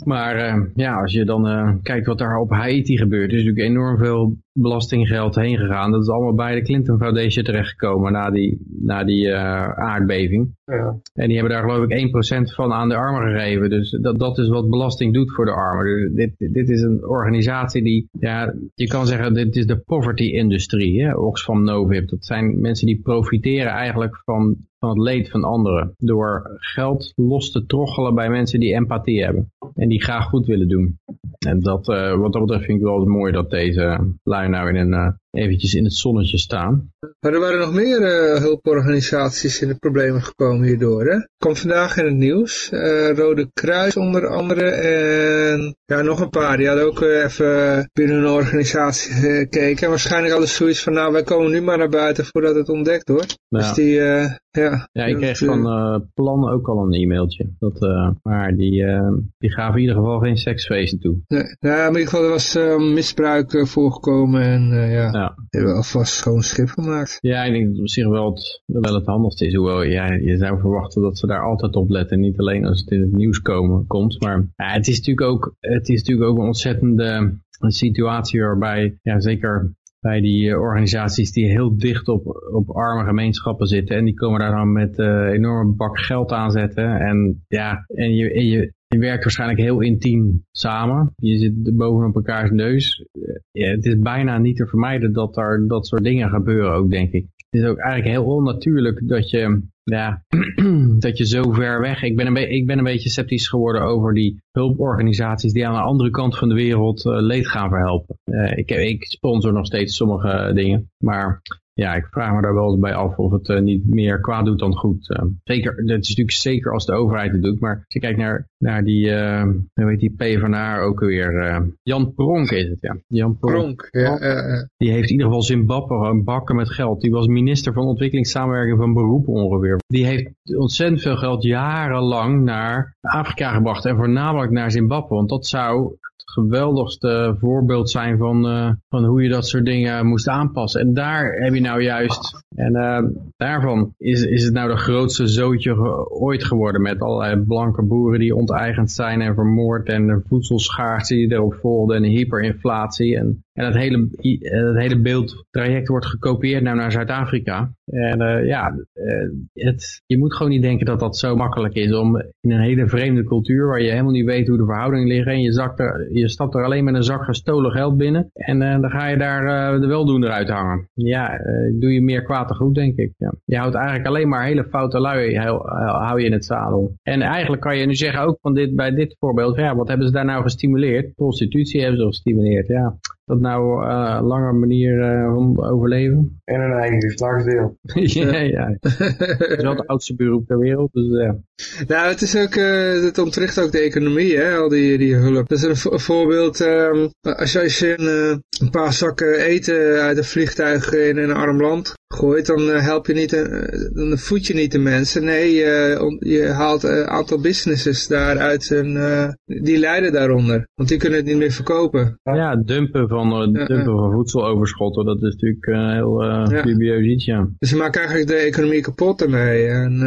Maar eh, ja, als je dan eh, kijkt wat daar op Haiti gebeurt, is natuurlijk enorm veel belastinggeld heen gegaan. Dat is allemaal bij de Clinton Foundation terechtgekomen na die, na die aardbeving. Ja. En die hebben daar geloof ik 1% van aan de armen gegeven. Dus dat, dat is wat belasting doet voor de armen. Dus dit, dit is een organisatie die, ja, je kan zeggen, dit is de poverty-industrie, hè, Oxfam Novib. Dat zijn mensen die profiteren eigenlijk van, van het leed van anderen. Door geld los te troggelen bij mensen die empathie hebben. En die graag goed willen doen. En dat, eh, wat dat betreft vind ik wel mooi dat deze lui nou in een, eh, eventjes in het zonnetje staan. Maar er waren nog meer eh, hulporganisaties in de problemen gekomen hierdoor. Hè? Komt vandaag in het nieuws. Eh, Rode Kruis onder andere en ja, nog een paar. Die hadden ook eh, even binnen hun organisatie gekeken. En waarschijnlijk hadden ze zoiets van, nou wij komen nu maar naar buiten voordat het ontdekt wordt. Ja. Dus die, ja. Ja, ik kreeg van Plan ook al een e-mailtje. Dat, maar die, die gaven in ieder geval geen seksfeesten toe. Nee, nou, maar in ieder geval er was misbruik voorgekomen en eh, ja, Ja. hebben we alvast schoon schip gemaakt. ja, ik denk dat het op zich wel het, wel het handigste is. Hoewel ja, je zou verwachten dat ze daar altijd op letten. Niet alleen als het in het nieuws komen, komt. Maar ja, het, is natuurlijk ook, het is natuurlijk ook een ontzettende situatie waarbij, ja, zeker bij die eh, organisaties die heel dicht op, op arme gemeenschappen zitten. En die komen daar dan met eh enorme bak geld aanzetten. En ja, en je, en je, je werkt waarschijnlijk heel intiem samen. Je zit bovenop elkaars neus. Eh, Ja, het is bijna niet te vermijden dat er dat soort dingen gebeuren ook, denk ik. Het is ook eigenlijk heel onnatuurlijk dat je, ja, [clears throat] dat je zo ver weg... Ik ben, een ik ben een beetje sceptisch geworden over die hulporganisaties die aan de andere kant van de wereld eh, leed gaan verhelpen. Eh, ik, ik sponsor nog steeds sommige dingen, maar ja, ik vraag me daar wel eens bij af of het eh, niet meer kwaad doet dan goed. Eh, zeker, dat is natuurlijk zeker als de overheid het doet, maar als je kijkt naar, naar die, eh hoe heet die PvdA ook weer, eh, Jan Pronk is het, ja. Jan Pronk. Pronk, ja, eh, eh. Die heeft in ieder geval Zimbabwe gewoon bakken met geld. Die was minister van ontwikkelingssamenwerking van beroep ongeveer. Die heeft ontzettend veel geld jarenlang naar Afrika gebracht. En voornamelijk naar Zimbabwe. Want dat zou het geweldigste voorbeeld zijn van, eh, van hoe je dat soort dingen moest aanpassen. En daar heb je nou juist... En eh, daarvan is, is het nou de grootste zootje ooit geworden. Met allerlei blanke boeren die onteigend zijn en vermoord. En voedselschaarste die erop volgde. En hyperinflatie. En, en het hele, eh, het hele beeldtraject wordt gekopieerd nou naar Zuid-Afrika. En eh, ja, eh, het, je moet gewoon niet denken dat dat zo makkelijk is om in een hele vreemde cultuur waar je helemaal niet weet hoe de verhoudingen liggen en je, zakt er, je stapt er alleen met een zak gestolen geld binnen en dan ga je daar de weldoener uit hangen. Ja, doe je meer kwaad dan goed denk ik. Ja. Je houdt eigenlijk alleen maar hele foute lui hou je in het zadel. En eigenlijk kan je nu zeggen ook van dit, bij dit voorbeeld, ja, wat hebben ze daar nou gestimuleerd? Prostitutie hebben ze gestimuleerd, ja. Dat nou eh, een lange manier eh, om te overleven? En een eigen geslachtsdeel. [laughs] ja, ja. [laughs] Het is wel het oudste beroep ter wereld, dus ja. Nou, het is ook, eh, het ontwricht ook de economie, hè, al die, die hulp. Dat is een vo- voorbeeld, ehm, als je, als je een, eh, een paar zakken eten uit een vliegtuig in een arm land gooit, dan help je niet, dan voed je niet de mensen. Nee, je, je haalt een aantal businesses daaruit hun, die lijden daaronder. Want die kunnen het niet meer verkopen. Ja, dumpen van, dumpen van voedseloverschotten, dat is natuurlijk heel uh, dubieus iets, ja. Dus ze maken eigenlijk de economie kapot ermee. En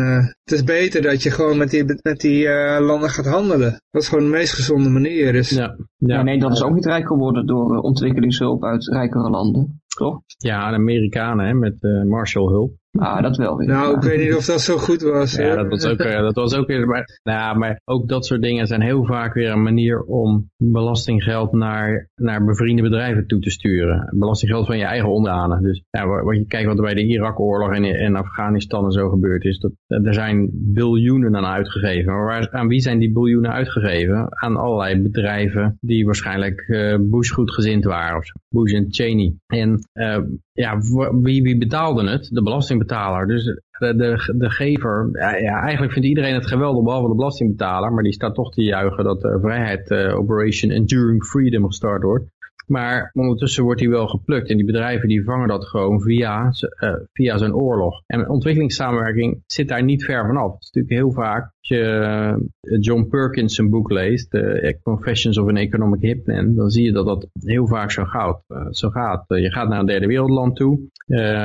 het is beter dat je gewoon met die, met die landen gaat handelen. Dat is gewoon de meest gezonde manier. Dus... Ja. Ja. ja. Nederland is ook niet rijk geworden door ontwikkelingshulp uit rijkere landen, toch? Ja, de Amerikanen met uh, Marshallhulp. Ah, dat wel weer. Nou, ik weet niet of dat zo goed was. Ja, dat was ook, dat was ook weer... Maar, nou, maar ook dat soort dingen zijn heel vaak weer een manier om belastinggeld naar, naar bevriende bedrijven toe te sturen. Belastinggeld van je eigen onderdanen. Dus ja, wat je kijkt wat er bij de Irak-oorlog en in Afghanistan en zo gebeurd is. Dat, er zijn biljoenen aan uitgegeven. Maar waar, aan wie zijn die biljoenen uitgegeven? Aan allerlei bedrijven die waarschijnlijk uh, Bush goed gezind waren. Of Bush en Cheney. En uh, ja, wie, wie betaalde het? De belastingbetaler. Dus de, de, de gever, ja, eigenlijk vindt iedereen het geweldig, behalve de belastingbetaler, maar die staat toch te juichen dat de vrijheid uh, Operation Enduring Freedom gestart wordt. Maar ondertussen wordt hij wel geplukt en die bedrijven die vangen dat gewoon via, uh, via zijn oorlog. En ontwikkelingssamenwerking zit daar niet ver vanaf. Het is natuurlijk heel vaak, als je uh, John Perkins zijn boek leest, uh, Confessions of an Economic Hitman, dan zie je dat dat heel vaak zo gaat. zo gaat. je gaat naar een derde wereldland toe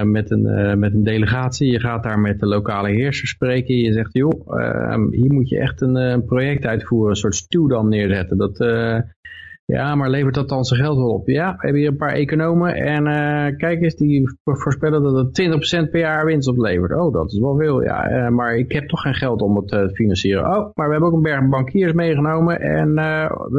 met, een, met een delegatie, je gaat daar met de lokale heersers spreken, je zegt joh, ehm, hier moet je echt een project uitvoeren, een soort stuwdam neerzetten. Dat ja, maar levert dat dan zijn geld wel op? Ja, we hebben hier een paar economen en uh, kijk eens, die voorspellen dat het 20% per jaar winst oplevert. Oh, dat is wel veel, ja. Uh, maar ik heb toch geen geld om het uh, te financieren. Oh, maar we hebben ook een berg bankiers meegenomen en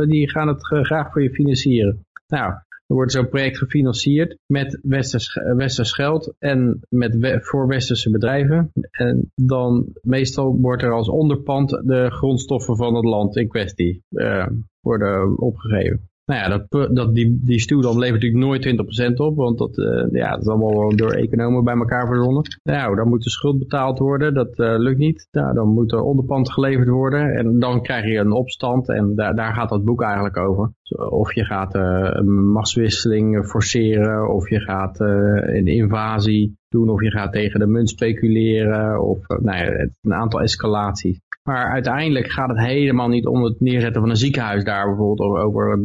die gaan het graag voor je financieren. Nou, er wordt zo'n project gefinancierd met westers, westers geld en met voor westerse bedrijven. En dan meestal wordt er als onderpand de grondstoffen van het land in kwestie worden opgegeven. Nou ja, dat, dat, die, die stuwdam levert natuurlijk nooit 20% op, want dat, uh, ja, dat is allemaal door economen bij elkaar verzonnen. Nou, dan moet de schuld betaald worden, dat uh, lukt niet. Nou, dan moet er onderpand geleverd worden en dan krijg je een opstand en daar, daar gaat dat boek eigenlijk over. Of je gaat uh, een machtswisseling forceren, of je gaat een invasie doen, of je gaat tegen de munt speculeren, of nou ja, een aantal escalaties. Maar uiteindelijk gaat het helemaal niet om het neerzetten van een ziekenhuis daar bijvoorbeeld. Of over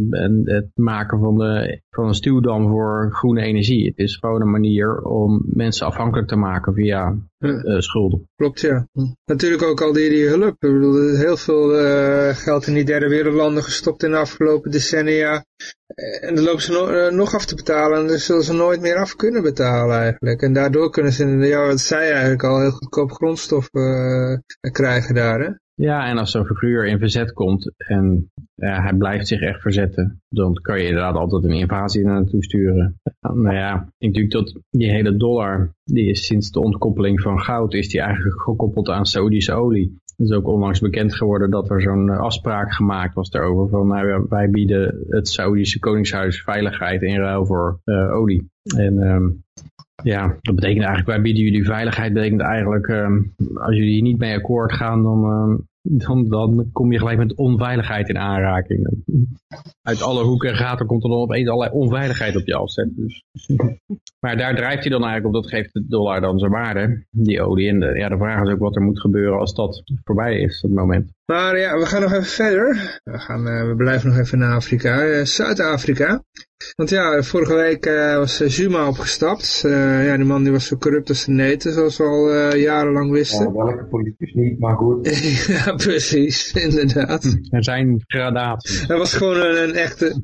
het maken van, de, van een stuwdam voor groene energie. Het is gewoon een manier om mensen afhankelijk te maken via uh, schulden. Klopt, ja. Natuurlijk ook al die, die hulp. Ik bedoel, er is heel veel uh, geld in die derde wereldlanden gestopt in de afgelopen decennia. Eh, en dan lopen ze nog af te betalen en dan zullen ze nooit meer af kunnen betalen eigenlijk. En daardoor kunnen ze, ja wat zei eigenlijk al, heel goedkoop grondstof krijgen daar. Hè? Ja, en als zo'n figuur in verzet komt en ja, hij blijft zich echt verzetten, dan kan je inderdaad altijd een invasie naar naartoe sturen. Nou ja, ik denk dat die hele dollar, die is sinds de ontkoppeling van goud, is die eigenlijk gekoppeld aan Saudische olie. Het is ook onlangs bekend geworden dat er zo'n afspraak gemaakt was daarover. Van nou, wij bieden het Saudische Koningshuis veiligheid in ruil voor uh, olie. En um, ja, dat betekent eigenlijk, wij bieden jullie veiligheid, betekent eigenlijk, um, als jullie niet mee akkoord gaan, dan, uh, dan, dan kom je gelijk met onveiligheid in aanraking. Uit alle hoeken en gaten komt er dan opeens allerlei onveiligheid op je afzet. Dus. Maar daar drijft hij dan eigenlijk op, dat geeft de dollar dan zijn waarde, die olie. En de, ja, de vraag is ook wat er moet gebeuren als dat voorbij is, het moment. Maar ja, we gaan nog even verder. We, gaan, uh, we blijven nog even naar Afrika, uh, Zuid-Afrika. Want ja, vorige week uh, was Zuma opgestapt. Uh, ja, die man die was zo corrupt als de neten, zoals we al uh, jarenlang wisten. Ja, welke politicus niet, maar goed. [laughs] ja, precies, inderdaad. Er zijn gradaties. Hij was gewoon een, een echte,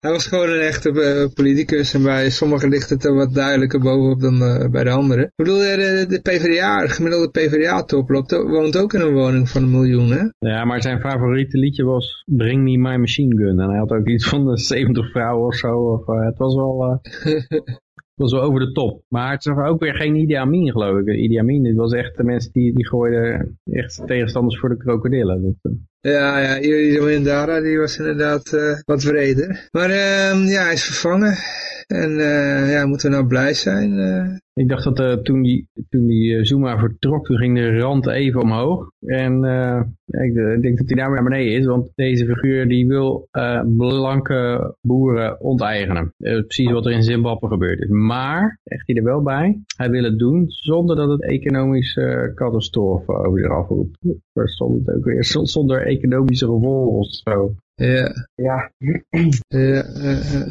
hij was gewoon een echte politicus en bij sommigen ligt het er wat duidelijker bovenop dan bij de anderen. Ik bedoel, de, de PvdA, de gemiddelde PvdA-top woont ook in een woning van een miljoen, hè? Ja, maar zijn favoriete liedje was Bring Me My Machine Gun. En hij had ook iets van de 70 vrouwen of zo. Of, uh, het was wel... Uh, [laughs] was wel over de top. Maar het was ook weer geen Idi Amin, geloof ik. Idi Amin, dit was echt de mensen die, die gooiden echt tegenstanders voor de krokodillen. Uh... Ja, ja, Idi Amin Dara, die was inderdaad uh, wat vreder. Maar uh, ja, hij is vervangen. En ja, moeten we nou blij zijn? Ik dacht dat uh, toen die, toen die uh, Zuma vertrok, toen ging de rand even omhoog. En uh, ik, denk dat hij daar naar beneden is, want deze figuur die wil blanke boeren onteigenen. precies wat er in Zimbabwe gebeurd is. Maar, zegt hij er wel bij, hij wil het doen zonder dat het economische catastrofe over zich afroept. Waar stond het ook weer, [laughs] zonder economische gevolgen of zo. Ja. Ja. ja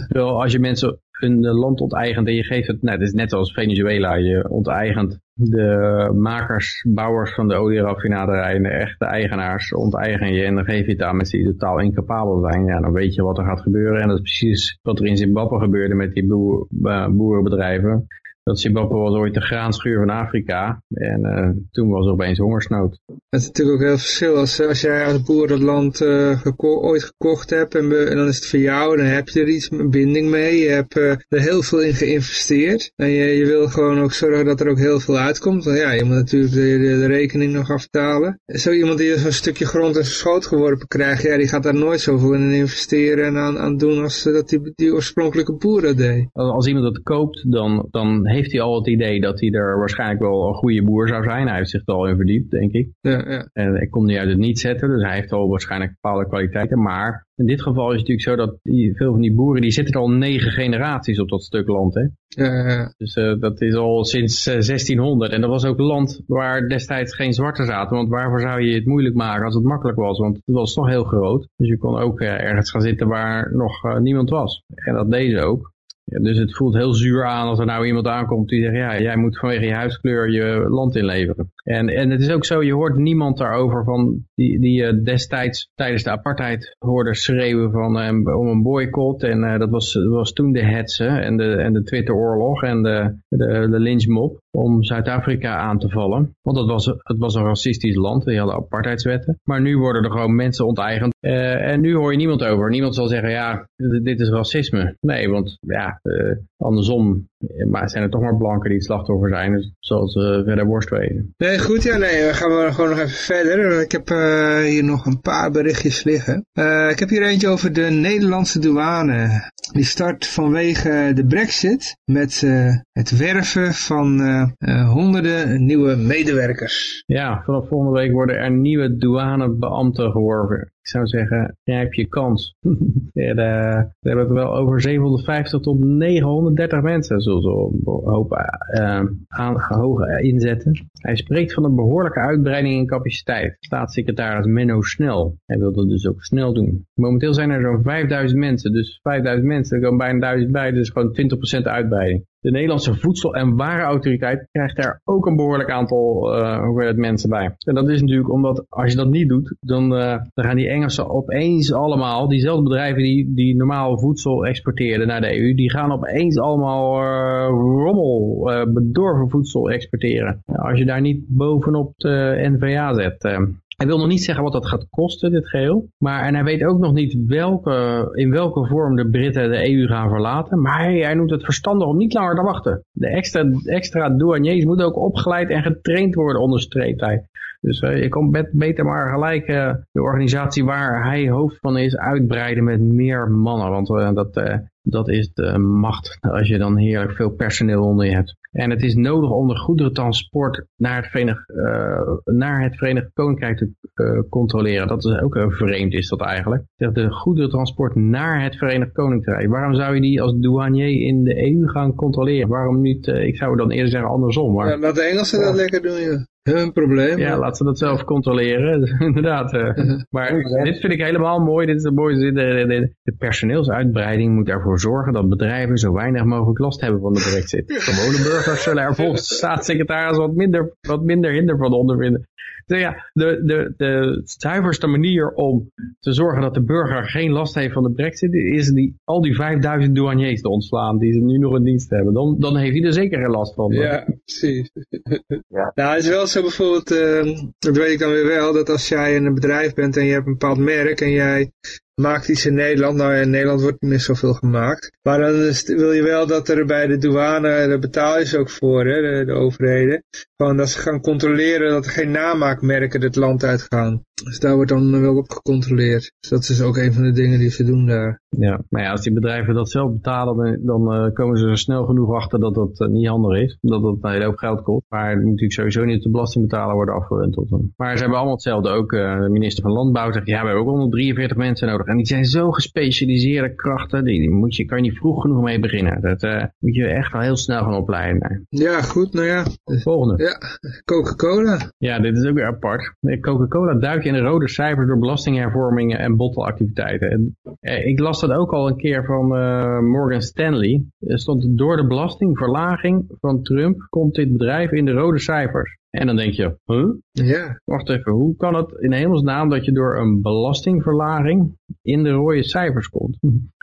Wel, als je mensen een land onteigent en je geeft het, nou, het is net als Venezuela, je onteigent de makers, bouwers van de olieraffinaderij en de echte eigenaars onteigen je en dan geef je het aan mensen die totaal incapabel zijn. Ja, dan weet je wat er gaat gebeuren en dat is precies wat er in Zimbabwe gebeurde met die boer, boerenbedrijven dat Zimbabwe was ooit de graanschuur van Afrika. En uh, toen was er opeens hongersnood. Het is natuurlijk ook heel verschil. Als, als jij als boer het land uh, geko ooit gekocht hebt en, dan is het voor jou. Dan heb je er iets, een binding mee. Je hebt uh, er heel veel in geïnvesteerd. En je, je wil gewoon ook zorgen dat er ook heel veel uitkomt. Want ja, je moet natuurlijk de, de, de rekening nog aftalen. Zo iemand die zo'n stukje grond in zijn schoot geworpen krijgt. Ja, die gaat daar nooit zoveel in investeren en aan, aan doen als dat die, die oorspronkelijke boer dat deed. Als iemand dat koopt, dan, dan heeft hij al het idee dat hij er waarschijnlijk wel een goede boer zou zijn. Hij heeft zich er al in verdiept, denk ik. Ja, ja. En ik kom niet uit het niet zetten, dus hij heeft al waarschijnlijk bepaalde kwaliteiten. Maar in dit geval is het natuurlijk zo dat die, veel van die boeren, die zitten er al negen generaties op dat stuk land. Hè? Ja, Dus uh, dat is al sinds uh, eh, 1600. En dat was ook land waar destijds geen zwarte zaten. Want waarvoor zou je het moeilijk maken als het makkelijk was? Want het was toch heel groot. Dus je kon ook uh, ergens gaan zitten waar nog niemand was. En dat deden ze ook. Ja, dus het voelt heel zuur aan als er nou iemand aankomt die zegt, ja, jij moet vanwege je huidskleur je land inleveren. En, en het is ook zo, je hoort niemand daarover van die, die uh, destijds tijdens de apartheid hoorde schreeuwen van, um, om een boycott. En uh, dat, was, was toen de hetsen en de, en de Twitteroorlog en de, de, de lynchmob om Zuid-Afrika aan te vallen. Want het was, het was een racistisch land, die hadden apartheidswetten. Maar nu worden er gewoon mensen onteigend. En nu hoor je niemand over. Niemand zal zeggen, ja, dit is racisme. Nee, want ja, andersom maar zijn er toch maar blanken die slachtoffer zijn. Dus zoals uh, verder worst weten. Nee, goed. Ja, nee, we gaan gewoon nog even verder. Ik heb uh, hier nog een paar berichtjes liggen. Ik heb hier eentje over de Nederlandse douane. Die start vanwege de brexit met het werven van honderden nieuwe medewerkers. Ja, vanaf volgende week worden er nieuwe douanebeambten geworven. Ik zou zeggen, grijp je kans. [laughs] we hebben het wel over 750 tot 930 mensen, zullen ze hopen uh, aan, inzetten. Hij spreekt van een behoorlijke uitbreiding in capaciteit. Staatssecretaris Menno Snel. Hij wil dat dus ook snel doen. Momenteel zijn er zo'n 5000 mensen, dus 5000 mensen, er komen bijna 1000 bij, dus gewoon 20% uitbreiding. De Nederlandse Voedsel- en Warenautoriteit krijgt daar ook een behoorlijk aantal uh, mensen bij. En dat is natuurlijk omdat als je dat niet doet, dan, uh, dan gaan die Engelsen opeens allemaal, diezelfde bedrijven die, die normaal voedsel exporteerden naar de EU, die gaan opeens allemaal uh, rommel, bedorven voedsel exporteren. Als je daar niet bovenop de NVA zet. Hij wil nog niet zeggen wat dat gaat kosten, dit geheel. Maar, en hij weet ook nog niet welke, in welke vorm de Britten de EU gaan verlaten. Maar hij, hij noemt het verstandig om niet langer te wachten. De extra, extra douaniers moeten ook opgeleid en getraind worden, onderstreept hij. Dus uh, je komt beter maar gelijk uh, de organisatie waar hij hoofd van is uitbreiden met meer mannen. Want uh, dat, dat is de macht als je dan heerlijk veel personeel onder je hebt. En het is nodig om de goederentransport naar het Verenigd, uh, naar het Verenigd Koninkrijk te uh, controleren. Dat is ook uh, vreemd is dat eigenlijk. De goederentransport naar het Verenigd Koninkrijk. Waarom zou je die als douanier in de EU gaan controleren? Waarom niet, ik zou dan eerder zeggen andersom. Maar... Ja, laat de Engelsen dat lekker doen, ja. Hun probleem. Ja, laat ze dat zelf controleren. [laughs] Inderdaad. maar dit vind ik helemaal mooi. Dit is een mooie zin. De, de, de, personeelsuitbreiding moet ervoor zorgen dat bedrijven zo weinig mogelijk last hebben van de brexit. Gewone burgers zullen er volgens de staatssecretaris wat minder, wat minder hinder van ondervinden. Dus ja, de, de, de zuiverste manier om te zorgen dat de burger geen last heeft van de brexit is die, al die 5000 douaniers te ontslaan die ze nu nog in dienst hebben. Dan, dan heeft hij er zeker geen last van. Ja, precies. Ja. Nou, het is wel zo bijvoorbeeld, uh, dat weet ik dan weer wel, dat als jij in een bedrijf bent en je hebt een bepaald merk en jij maakt iets in Nederland. Nou, in Nederland wordt niet meer zoveel gemaakt. Maar dan wil je wel dat er bij de douane, daar betaal je ze ook voor, hè, de, de overheden. Gewoon dat ze gaan controleren dat er geen namaakmerken het land uitgaan. Dus daar wordt dan wel op gecontroleerd. Dus dat is ook een van de dingen die ze doen daar. Ja, maar ja, als die bedrijven dat zelf betalen, dan, dan uh, komen ze er snel genoeg achter dat dat uh, niet handig is. Dat dat een hele hoop geld kost. Maar het moet natuurlijk sowieso niet op de belastingbetaler worden afgewenteld. Maar ze hebben allemaal hetzelfde. Ook uh, de minister van Landbouw zegt, ja, we hebben ook 143 mensen nodig. En die zijn zo gespecialiseerde krachten, die, moet je, kan je niet vroeg genoeg mee beginnen. Dat moet je echt al heel snel gaan opleiden. Ja, goed, nou ja. Volgende. Ja, Coca-Cola. Ja, dit is ook weer apart. Coca-Cola duikt in de rode cijfers door belastinghervormingen en bottelactiviteiten. En, eh, ik las dat ook al een keer van uh, Morgan Stanley. Er stond door de belastingverlaging van Trump komt dit bedrijf in de rode cijfers. En dan denk je, huh? Ja. Wacht even, hoe kan het in hemelsnaam dat je door een belastingverlaging in de rode cijfers komt?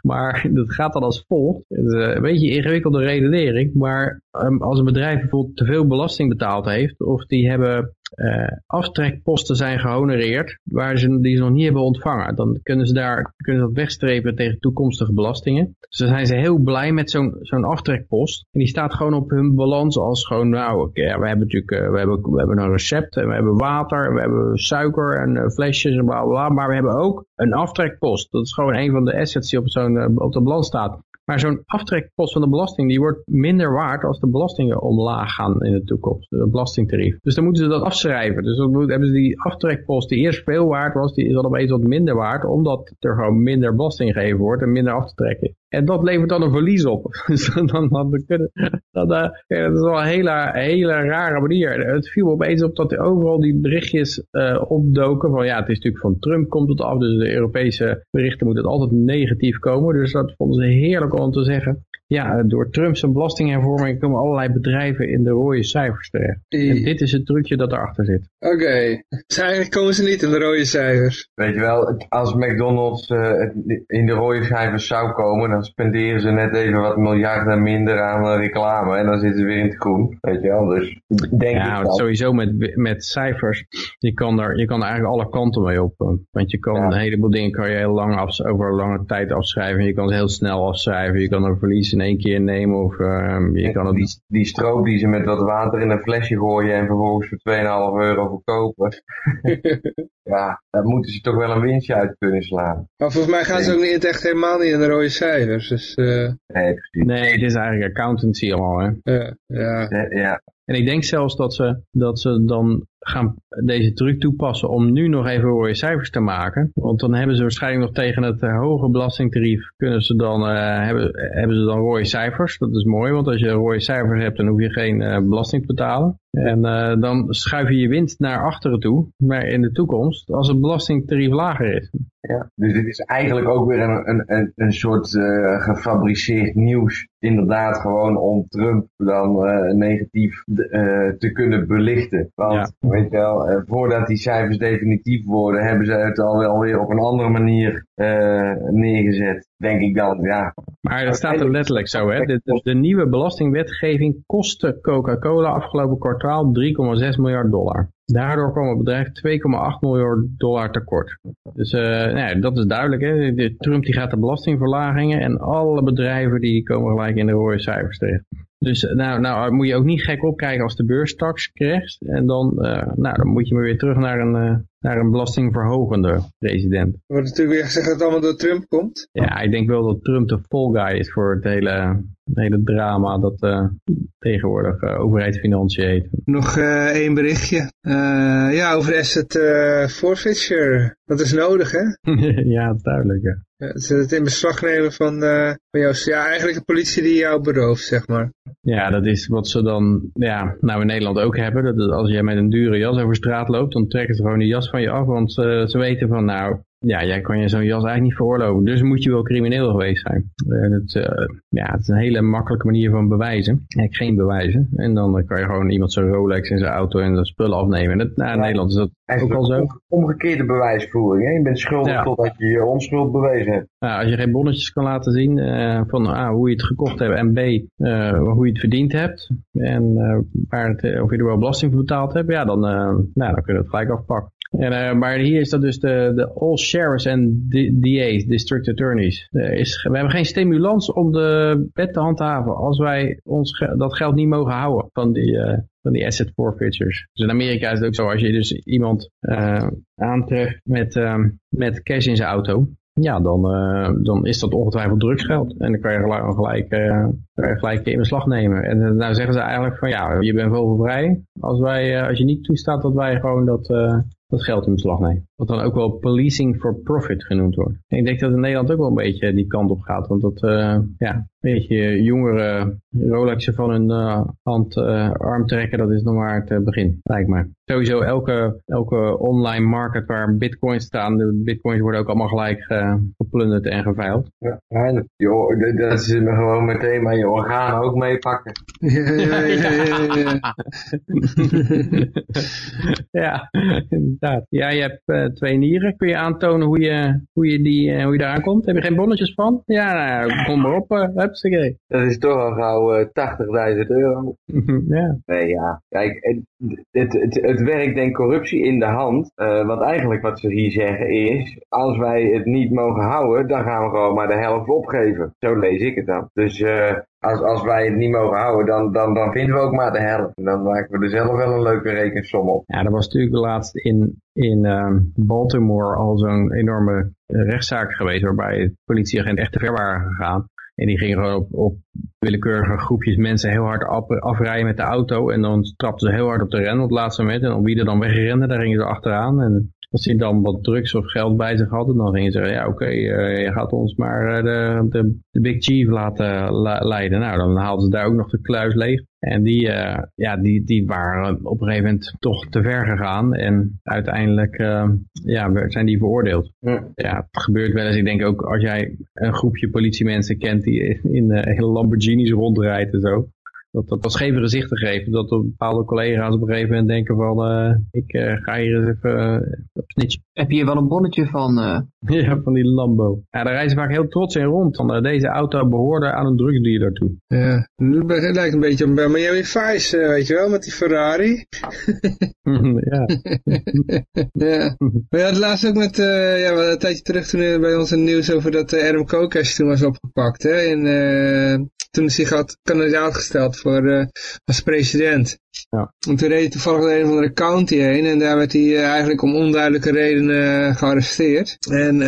Maar [laughs] dat gaat dan als volgt. Het is een beetje ingewikkelde redenering. Maar um, als een bedrijf bijvoorbeeld te veel belasting betaald heeft. Of die hebben uh, aftrekposten zijn gehonoreerd waar ze, die ze nog niet hebben ontvangen. Dan kunnen ze, daar, kunnen ze dat wegstrepen tegen toekomstige belastingen. Dus dan zijn ze heel blij met zo'n zo'n aftrekpost. En die staat gewoon op hun balans als gewoon, nou, okay, we hebben natuurlijk uh, we hebben, we hebben een recept en we hebben water, en we hebben suiker en flesjes en bla bla. Maar we hebben ook een aftrekpost. Dat is gewoon een van de assets die op, zo'n op de balans staat. Maar zo'n aftrekpost van de belasting, die wordt minder waard als de belastingen omlaag gaan in de toekomst. De belastingtarief. Dus dan moeten ze dat afschrijven. Dus dan hebben ze die aftrekpost die eerst veel waard was, die is dan opeens wat minder waard, omdat er gewoon minder belasting gegeven wordt en minder af te trekken. En dat levert dan een verlies op. [laughs] Dus dan, dan, dan kunnen, dat, ja, dat is wel een hele, hele rare manier. Het viel opeens op dat overal die berichtjes uh, opdoken van ja, het is natuurlijk van Trump komt het af, dus de Europese berichten moeten altijd negatief komen. Dus dat vonden ze heerlijk om te zeggen. Ja, door Trumps belastinghervorming komen allerlei bedrijven in de rode cijfers terecht. En dit is het trucje dat erachter zit. Oké, okay. dus eigenlijk komen ze niet in de rode cijfers. Weet je wel, als McDonald's uh, in de rode cijfers zou komen, dan spenderen ze net even wat miljarden minder aan reclame en dan zitten ze weer in het groen. Weet je wel, dus denk ja, ik sowieso met, met cijfers, je kan, er, je kan er eigenlijk alle kanten mee op. Want je kan ja. een heleboel dingen kan je heel lang af, over een lange tijd afschrijven. Je kan ze heel snel afschrijven, je kan er verlies in één keer nemen of uh, je kan het... Die, die stroop die ze met wat water in een flesje gooien en vervolgens voor 2,5 euro verkopen. [laughs] ja, daar moeten ze toch wel een winstje uit kunnen slaan. Maar volgens mij gaan ze ook niet echt helemaal niet in de rode cijfers. Dus, uh... nee, precies. Nee, het is eigenlijk accountancy allemaal, hè? Ja, ja. ja. En ik denk zelfs dat ze, dat ze dan gaan deze truc toepassen om nu nog even rode cijfers te maken. Want dan hebben ze waarschijnlijk nog tegen het uh, hoge belastingtarief kunnen ze dan, uh, hebben, hebben ze dan rode cijfers. Dat is mooi, want als je rode cijfers hebt, dan hoef je geen uh, belasting te betalen. En dan schuif je je winst naar achteren toe. Maar in de toekomst, als het belastingtarief lager is. Ja, dus dit is eigenlijk ook weer een, een, een soort gefabriceerd nieuws. Inderdaad, gewoon om Trump dan negatief te kunnen belichten. Want ja. weet je wel, voordat die cijfers definitief worden, hebben ze het alweer weer op een andere manier neergezet denk ik dan, ja. Maar dat staat er letterlijk zo, hè. De, nieuwe belastingwetgeving kostte Coca-Cola afgelopen kwartaal 3,6 miljard dollar. Daardoor kwam het bedrijf 2,8 miljard dollar tekort. Dus uh, nou dat is duidelijk. Hè? Trump die gaat de belastingverlagingen en alle bedrijven die komen gelijk in de rode cijfers terecht. Dus nou, nou moet je ook niet gek opkijken als de beurs straks krijgt. En dan, uh, nou, dan moet je maar weer terug naar een, uh, naar een belastingverhogende president. Er wordt natuurlijk weer gezegd dat het allemaal door Trump komt. Ja, ik denk wel dat Trump de fall guy is voor het hele, het hele drama dat uh, tegenwoordig uh, overheidsfinanciën heet. Nog uh, één berichtje. ja, over asset forfeiture. Dat is nodig, hè? [laughs] ja, duidelijk, ja. Ja, ze het in beslag nemen van, van jou. Ja, eigenlijk de politie die jou berooft, zeg maar. Ja, dat is wat ze dan, ja, nou in Nederland ook hebben. Dat als jij met een dure jas over straat loopt, dan trekken ze gewoon die jas van je af. Want ze, ze weten van, nou, ja, jij kan je zo'n jas eigenlijk niet veroorloven. Dus moet je wel crimineel geweest zijn. Uh, dat, uh, ja, het is een hele makkelijke manier van bewijzen. Eigenlijk geen bewijzen. En dan kan je gewoon iemand zijn Rolex in zijn auto en de spullen afnemen. Dat, nou, in Nederland is dat ook al zo. Omgekeerde bewijsvoering. Hè? Je bent schuldig ja. totdat je je onschuld bewezen hebt. Nou, als je geen bonnetjes kan laten zien uh, van A, hoe je het gekocht hebt en B, hoe je het verdiend hebt. En waar het, of je er wel belasting voor betaald hebt. Ja, dan, nou, dan kun je het gelijk afpakken. En, uh, maar hier is dat dus de, de All Sheriffs en DA's, District Attorneys. is, we hebben geen stimulans om de wet te handhaven als wij ons dat geld niet mogen houden van die, uh, van die asset forfeitures. Dus in Amerika is het ook zo, als je dus iemand uh, aantreft met, met cash in zijn auto, ja, dan, dan is dat ongetwijfeld drugsgeld. En dan kan je gelijk, gelijk, uh, gelijk in beslag nemen. En uh, nou zeggen ze eigenlijk van ja, je bent vogelvrij als, wij, als je niet toestaat dat wij gewoon dat, dat geld in beslag nemen. Wat dan ook wel policing for profit genoemd wordt. En ik denk dat in Nederland ook wel een beetje die kant op gaat. Want dat, ja, een beetje jongere Rolexen van hun hand arm trekken, dat is nog maar het begin, lijkt mij sowieso elke, elke online market waar bitcoins staan, de bitcoins worden ook allemaal gelijk uh, geplunderd en geveild. Ja, joh, dat is gewoon meteen maar je organen ook meepakken. [laughs] Ja, ja, ja, [laughs] ja, inderdaad. Ja, je hebt uh, twee nieren. Kun je aantonen hoe je, hoe je, die, uh, hoe je daar aankomt? Heb je geen bonnetjes van? Ja, nou, kom maar op. Uh, hupsakee. Dat is toch al gauw 80.000 euro. [laughs] ja. Nee, ja. Kijk, het, het, het, werkt denk corruptie in de hand. Uh, want eigenlijk wat ze hier zeggen is, als wij het niet mogen houden, dan gaan we gewoon maar de helft opgeven. Zo lees ik het dan. Dus uh, als, als wij het niet mogen houden, dan, dan, dan vinden we ook maar de helft. En dan maken we er zelf wel een leuke rekensom op. Ja, er was natuurlijk laatst in, in uh, Baltimore al zo'n enorme rechtszaak geweest waarbij politieagenten echt te ver waren gegaan. En die gingen gewoon op, op willekeurige groepjes mensen heel hard afrijden met de auto. En dan trapten ze heel hard op de ren op het laatste moment. En wie er dan wegrende, daar gingen ze achteraan. En als ze dan wat drugs of geld bij zich hadden, dan gingen ze zeggen, ja oké, okay, uh, je gaat ons maar uh, de, de, de, Big Chief laten la leiden. Nou, dan haalden ze daar ook nog de kluis leeg. En die, uh, ja, die, die waren op een gegeven moment toch te ver gegaan. En uiteindelijk ja, zijn die veroordeeld. Ja. ja. het gebeurt wel eens. Ik denk ook als jij een groepje politiemensen kent die in hele Lamborghinis rondrijdt en zo dat, dat als geen gezicht te geven. Dat bepaalde collega's op een gegeven moment denken van, uh, ik uh, ga hier eens even uh, op snitchen. [laughs] Heb je hier wel een bonnetje van? ja, van die Lambo. Ja, daar rijden ze vaak heel trots in rond. Want deze auto behoorde aan een drugsdealer toe. Ja, het lijkt een beetje op Miami Vice, weet je wel, met die Ferrari. ja. [laughs] ja. We hadden laatst ook met, ja, een tijdje terug toen bij ons een nieuws over dat Adam Kokesh toen was opgepakt. Hè, in, toen hij zich had kandidaat gesteld voor, uh, als president. Ja. En toen reed hij toevallig naar een of andere county heen en daar werd hij uh, eigenlijk om onduidelijke redenen uh, gearresteerd. En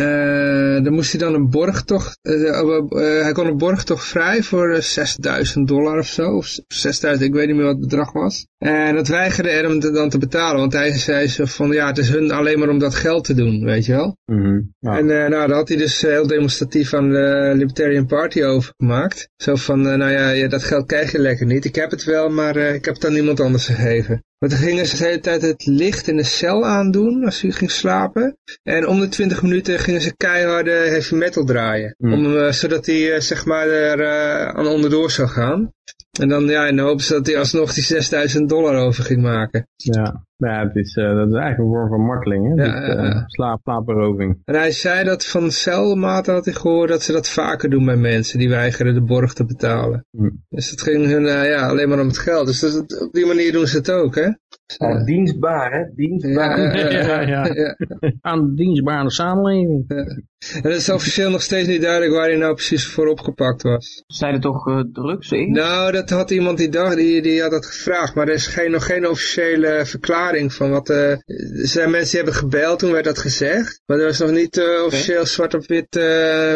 dan moest hij dan een borgtocht, hij kon een borgtocht vrij voor 6000 dollar of zo, of 6000, ik weet niet meer wat het bedrag was. En dat weigerde er hem dan te betalen, want hij zei zo van ja, het is hun alleen maar om dat geld te doen, weet je wel. Mm -hmm. ja. En nou, daar had hij dus heel demonstratief aan de Libertarian Party overgemaakt. Zo van, nou ja, dat geld krijg je lekker niet. Ik heb het wel, maar ik heb het aan niemand anders gegeven. Want dan gingen ze de hele tijd het licht in de cel aandoen als u ging slapen. En om de 20 minuten gingen ze keiharde heavy metal draaien. Mm. Om, uh, zodat hij zeg maar er aan onderdoor zou gaan. En dan, ja, in de hoop dat hij alsnog die 6000 dollar over ging maken. Ja, ja het is, uh, dat is eigenlijk een vorm van marteling, hè? Ja, Dit, uh, slaap, slaapberoving. En hij zei dat van celmaten had hij gehoord dat ze dat vaker doen bij mensen die weigeren de borg te betalen. Hm. Dus het ging hun uh, ja, alleen maar om het geld. Dus dat, op die manier doen ze het ook, hè? Ja, dienstbaar, hè? Dienstbaar. Ja, ja, ja. [laughs] ja. Aan dienstbare samenleving. En het is officieel nog steeds niet duidelijk waar hij nou precies voor opgepakt was. Zijn er toch uh, drugs in? Nou, dat had iemand die dag, die, die had dat gevraagd, maar er is geen, nog geen officiële verklaring van wat, uh, er zijn mensen die hebben gebeld, toen werd dat gezegd, maar er was nog niet uh, officieel zwart op wit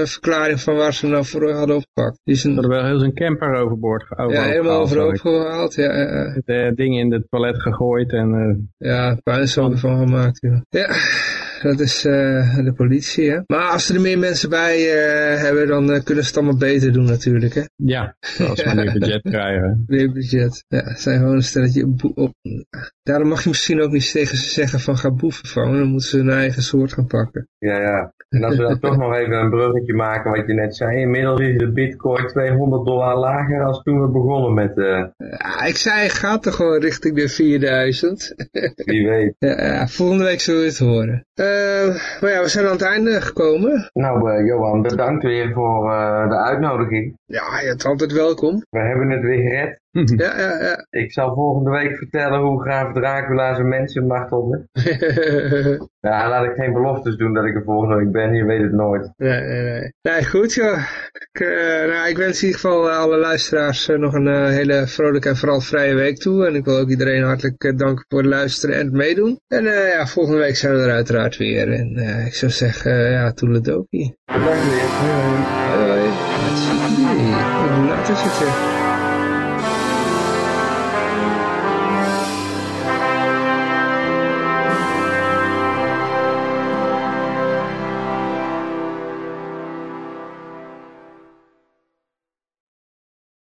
verklaring van waar ze nou voor hadden opgepakt. Die Ze hadden wel heel zijn camper overboord gehaald. Ja, helemaal overhoop gehaald, ja. ja. Het ding in het toilet gegooid en... Ja, puinzooi van gemaakt, ja. Ja dat is uh, de politie, hè. Maar als er meer mensen bij uh, hebben, dan uh, kunnen ze het allemaal beter doen natuurlijk, hè. Ja, als ze meer budget [laughs] krijgen. Meer budget, ja. Het zijn gewoon een stelletje op... Daarom mag je misschien ook niet tegen ze zeggen van ga boeven vangen, dan moeten ze hun eigen soort gaan pakken. Ja, ja. En als we dan [laughs] toch nog even een bruggetje maken wat je net zei. Inmiddels is de bitcoin 200 dollar lager als toen we begonnen met... Uh... Ja, ik zei, gaat toch gewoon richting de 4000. Wie weet. [laughs] Ja, volgende week zullen we het horen. Uh, maar ja, we zijn aan het einde gekomen. Nou, uh, Johan, bedankt weer voor de uitnodiging. Ja, je bent altijd welkom. We hebben het weer gered. Ja, ja, ja. Ik zal volgende week vertellen hoe graaf Dracula zijn mensen martelde. [laughs] Ja, laat ik geen beloftes doen dat ik er volgende week ben. Je weet het nooit. nee, nee, nee. Nee, goed joh. Ik, eh, nou, ik wens in ieder geval eh, alle luisteraars eh, nog een eh, hele vrolijke en vooral vrije week toe. En ik wil ook iedereen hartelijk eh, danken voor het luisteren en het meedoen. En eh, ja, volgende week zijn we er uiteraard weer. En eh, ik zou zeggen, eh, ja, toedeledokie. Bedankt weer. Hoi hoi. Hartstikke idee. Hoe laat is het? eh?